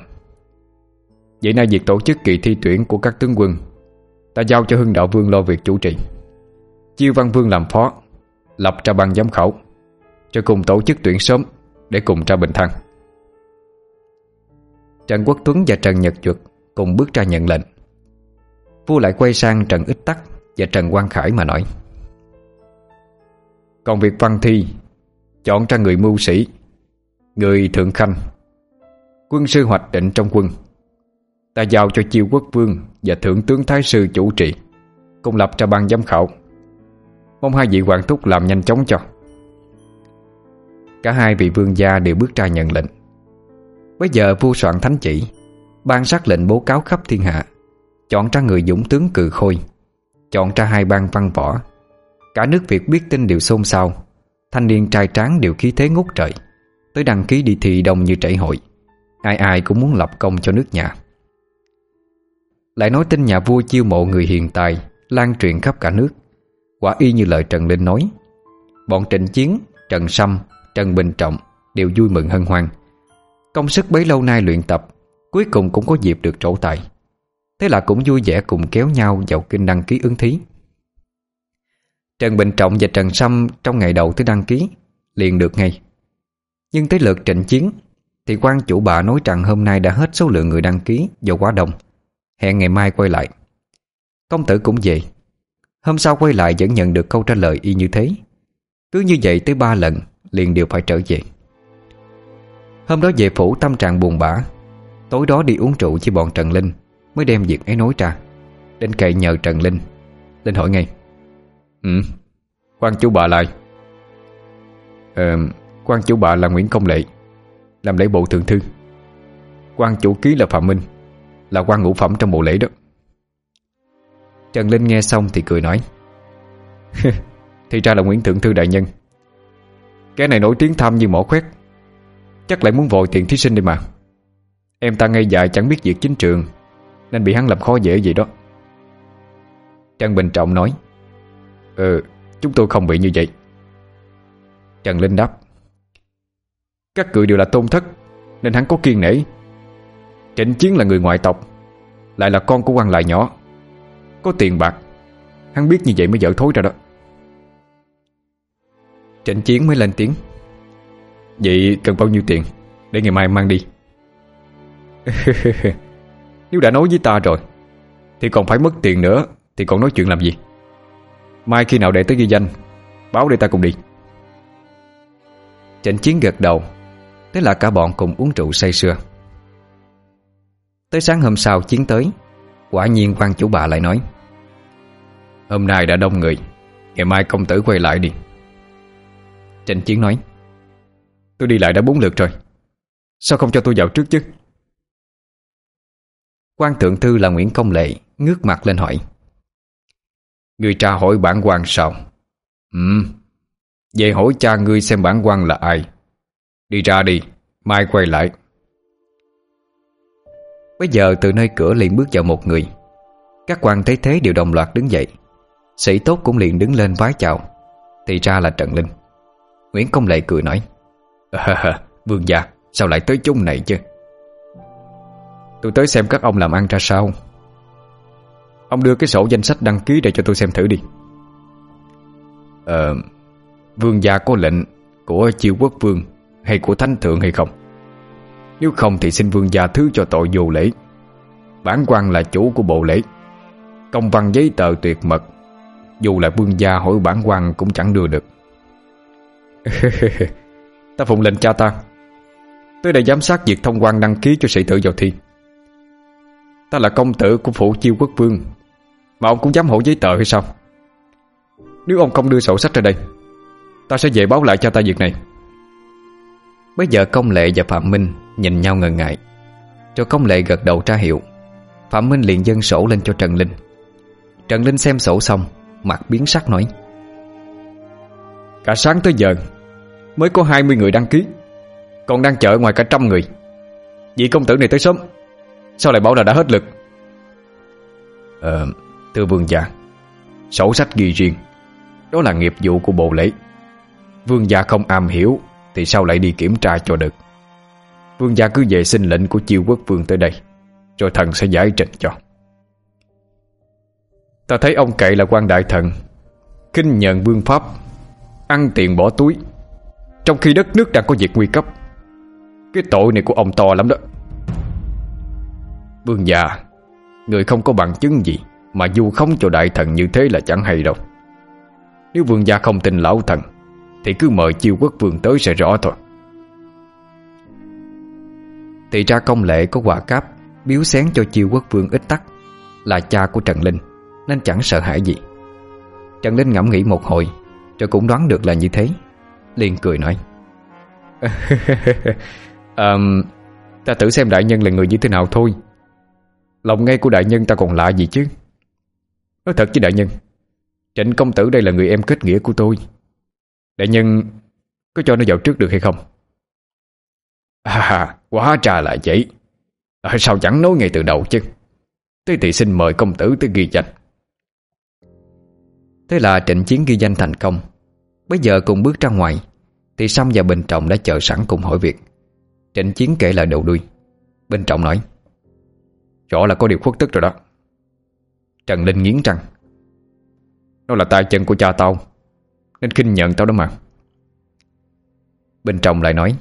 Vậy nay việc tổ chức kỳ thi tuyển của các tướng quân Ta giao cho Hưng Đạo Vương lo việc chủ trì. Chiêu Văn Vương làm phó Lập ra ban giám khẩu, Cho cùng tổ chức tuyển sớm Để cùng ra bình thăng Trần Quốc Tuấn và Trần Nhật Duật cùng bước ra nhận lệnh. Vua lại quay sang Trần Ích Tắc Và Trần Quang Khải mà nói, Còn việc văn thi, Chọn ra người mưu sĩ, Người thượng khanh, Quân sư hoạch định trong quân. Ta giao cho chiêu quốc vương Và thượng tướng thái sư chủ trị Cùng lập ra ban giám khảo. Mong hai vị hoàng thúc làm nhanh chóng cho. Cả hai vị vương gia đều bước ra nhận lệnh. Bây giờ vua soạn thánh chỉ Ban sắc lệnh bố cáo khắp thiên hạ. Chọn ra người dũng tướng cự khôi. Chọn ra hai ban văn võ. Cả nước Việt biết tin đều xôn xao. Thanh niên trai tráng đều khí thế ngút trời. Tới đăng ký đi thi đông như trảy hội. Ai ai cũng muốn lập công cho nước nhà. Lại nói tin nhà vua chiêu mộ người hiền tài Lan truyền khắp cả nước. Quả y như lời Trần Linh nói. Bọn Trịnh Chiến, Trần Sâm, Trần Bình Trọng Đều vui mừng hân hoan. Công sức bấy lâu nay luyện tập Cuối cùng cũng có dịp được trổ tài. Thế là cũng vui vẻ cùng kéo nhau vào kinh đăng ký ứng thí. Trần Bình Trọng và Trần Sâm trong ngày đầu tới đăng ký, liền được ngay. Nhưng tới lượt trận chiến, Thì quan chủ bà nói rằng hôm nay đã hết số lượng người đăng ký và quá đông. Hẹn ngày mai quay lại. Công tử cũng vậy Hôm sau quay lại vẫn nhận được câu trả lời y như thế. Cứ như vậy tới ba lần, liền đều phải trở về. Hôm đó về phủ tâm trạng buồn bã. Tối đó đi uống rượu với bọn Trần Linh, Mới đem việc ấy nói ra. Linh cậy nhờ Trần Linh Linh hỏi ngay Ừ Quan chú bà lại Ờ Quan chủ bà là Nguyễn Công Lệ, Làm lễ bộ thượng thư. Quan chủ ký là Phạm Minh, Là quan ngũ phẩm trong bộ lễ đó. Trần Linh nghe xong thì cười nói, Thì ra là Nguyễn Thượng Thư Đại Nhân. Cái này nổi tiếng tham như mỏ khoét, Chắc lại muốn vội tiền thí sinh đi mà. Em ta ngây dại chẳng biết việc chính trường, Nên bị hắn làm khó dễ gì đó. Trần Bình Trọng nói Ừ chúng tôi không bị như vậy. Trần Linh đáp, Các cự đều là tôn thất, Nên hắn có kiên nể. Trịnh Chiến là người ngoại tộc, Lại là con của quan lại nhỏ. Có tiền bạc, Hắn biết như vậy mới dở thối ra đó. Trịnh Chiến mới lên tiếng, Vậy cần bao nhiêu tiền Để ngày mai mang đi? Nếu đã nói với ta rồi, Thì còn phải mất tiền nữa, Thì còn nói chuyện làm gì? Mai khi nào để tới ghi danh, Báo để ta cùng đi. Trịnh Chiến gật đầu, Thế là cả bọn cùng uống rượu say sưa. Tới sáng hôm sau Chiến tới, Quả nhiên quan chủ bà lại nói, Hôm nay đã đông người, Ngày mai công tử quay lại đi. Trịnh Chiến nói, Tôi đi lại đã bốn lượt rồi, Sao không cho tôi vào trước chứ? quan thượng thư là Nguyễn Công Lệ, Ngước mặt lên hỏi. Người tra hỏi bản quan sao? Ừ Về hỏi cha ngươi xem bản quan là ai. Đi ra đi, Mai quay lại. Bây giờ từ nơi cửa liền bước vào một người. Các quan thấy thế đều đồng loạt đứng dậy. Sĩ tốt cũng liền đứng lên vái chào. Thì ra là Trần Linh. Nguyễn Công Lệ cười nói. Vương gia, sao lại tới chung này chứ? Tôi tới xem các ông làm ăn ra sao. Ông đưa cái sổ danh sách đăng ký Để cho tôi xem thử đi. Ờ Vương gia có lệnh Của chiêu quốc vương Hay của thánh thượng hay không? Nếu không thì xin vương gia thứ cho tội vô lễ. Bản quan là chủ của bộ lễ. Công văn giấy tờ tuyệt mật. Dù là vương gia hỏi bản quan Cũng chẳng đưa được. Ta phụng lệnh cha ta. Tôi đã giám sát việc thông quan đăng ký cho sĩ tử vào thi. Ta là công tử của phủ chiêu quốc vương. Mà ông cũng dám hổ giấy tờ hay sao? Nếu ông không đưa sổ sách ra đây, Ta sẽ về báo lại cho ta việc này. Bây giờ công lệ và Phạm Minh Nhìn nhau ngần ngại. Cho công lệ gật đầu tra hiệu. Phạm Minh liền dâng sổ lên cho Trần Linh. Trần Linh xem sổ xong, Mặt biến sắc nói, Cả sáng tới giờ, Mới có 20 người đăng ký, Còn đang chờ ngoài cả trăm người. Vị công tử này tới sớm. Sao lại bảo là đã hết lực? Ờ Thưa vương gia, Sổ sách ghi riêng, Đó là nghiệp vụ của bộ lễ. Vương gia không am hiểu Thì sao lại đi kiểm tra cho được? Vương gia cứ về xin lệnh của chiêu quốc vương tới đây Rồi thần sẽ giải trình cho. Ta thấy ông cậy là quan đại thần Kinh nhận vương pháp, Ăn tiền bỏ túi. Trong khi đất nước đang có việc nguy cấp, Cái tội này của ông to lắm đó. Vương già Người không có bằng chứng gì Mà du không cho đại thần như thế là chẳng hay đâu. Nếu vương gia không tin lão thần Thì cứ mời chiêu quốc vương tới sẽ rõ thôi. Thì ra công lệ có quả cáp Biếu xén cho chiêu quốc vương ít tắc Là cha của Trần Linh Nên chẳng sợ hãi gì. Trần Linh ngẫm nghĩ một hồi Rồi cũng đoán được là như thế liền cười nói. Um, Ta thử xem đại nhân là người như thế nào thôi. Lòng ngay của đại nhân ta còn lạ gì chứ? Nói thật với đại nhân Trịnh công tử đây là người em kết nghĩa của tôi. Đại nhân Có cho nó vào trước được hay không? À quá trà lại vậy. À, Sao chẳng nói ngay từ đầu chứ? Thế thì xin mời công tử tới ghi danh. Thế là trịnh chiến ghi danh thành công. Bây giờ cùng bước ra ngoài Thì Sam và Bình Trọng đã chờ sẵn cùng hỏi việc. Trịnh chiến kể lại đầu đuôi. Bình Trọng nói Rõ là có điều khuất tức rồi đó. Trần Linh nghiến răng. Nó là tay chân của cha tao, Nên khinh nhận tao đó mà. Bên trong lại nói,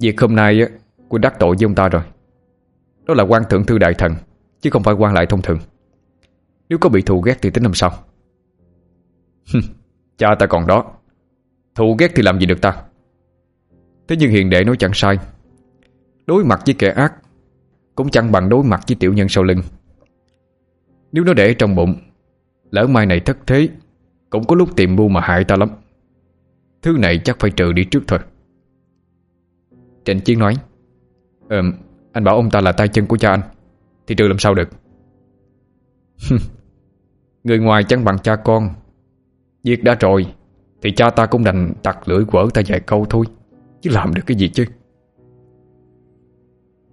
Việc hôm nay Quân đắc tội với ông ta rồi. Đó là quan thượng thư đại thần, Chứ không phải quan lại thông thường. Nếu có bị thù ghét thì tính năm sau Cha ta còn đó. Thù ghét thì làm gì được ta? Thế nhưng hiền đệ nói chẳng sai. Đối mặt với kẻ ác cũng chẳng bằng đối mặt với tiểu nhân sau lưng. Nếu nó để trong bụng Lỡ mai này thất thế Cũng có lúc tìm mua mà hại ta lắm. Thứ này chắc phải trừ đi trước thôi. Trịnh Chiến nói ờm, anh bảo ông ta là tay chân của cha anh Thì trừ làm sao được? Người ngoài chẳng bằng cha con. Việc đã rồi Thì cha ta cũng đành tặc lưỡi quở ta vài câu thôi Chứ làm được cái gì chứ?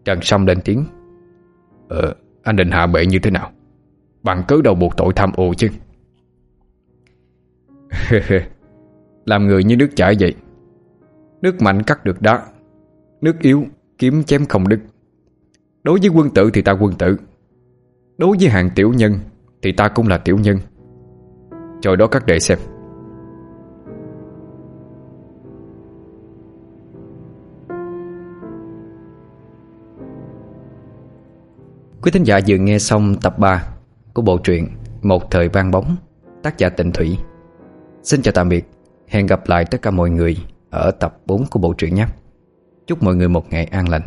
Trần Sâm lên tiếng ờ, Anh định hạ bệ như thế nào? Bằng cứ đầu buộc tội tham ô chứ? Làm người như nước chảy vậy. Nước mạnh cắt được đá. Nước yếu kiếm chém không đứt. Đối với quân tử thì ta quân tử. Đối với hạng tiểu nhân Thì ta cũng là tiểu nhân. Trời đó các đệ xem. Quý thính giả vừa nghe xong tập 3 của bộ truyện Một Thời Vang Bóng tác giả Tịnh Thủy. Xin chào tạm biệt, hẹn gặp lại tất cả mọi người ở tập 4 của bộ truyện nhé. Chúc mọi người một ngày an lành.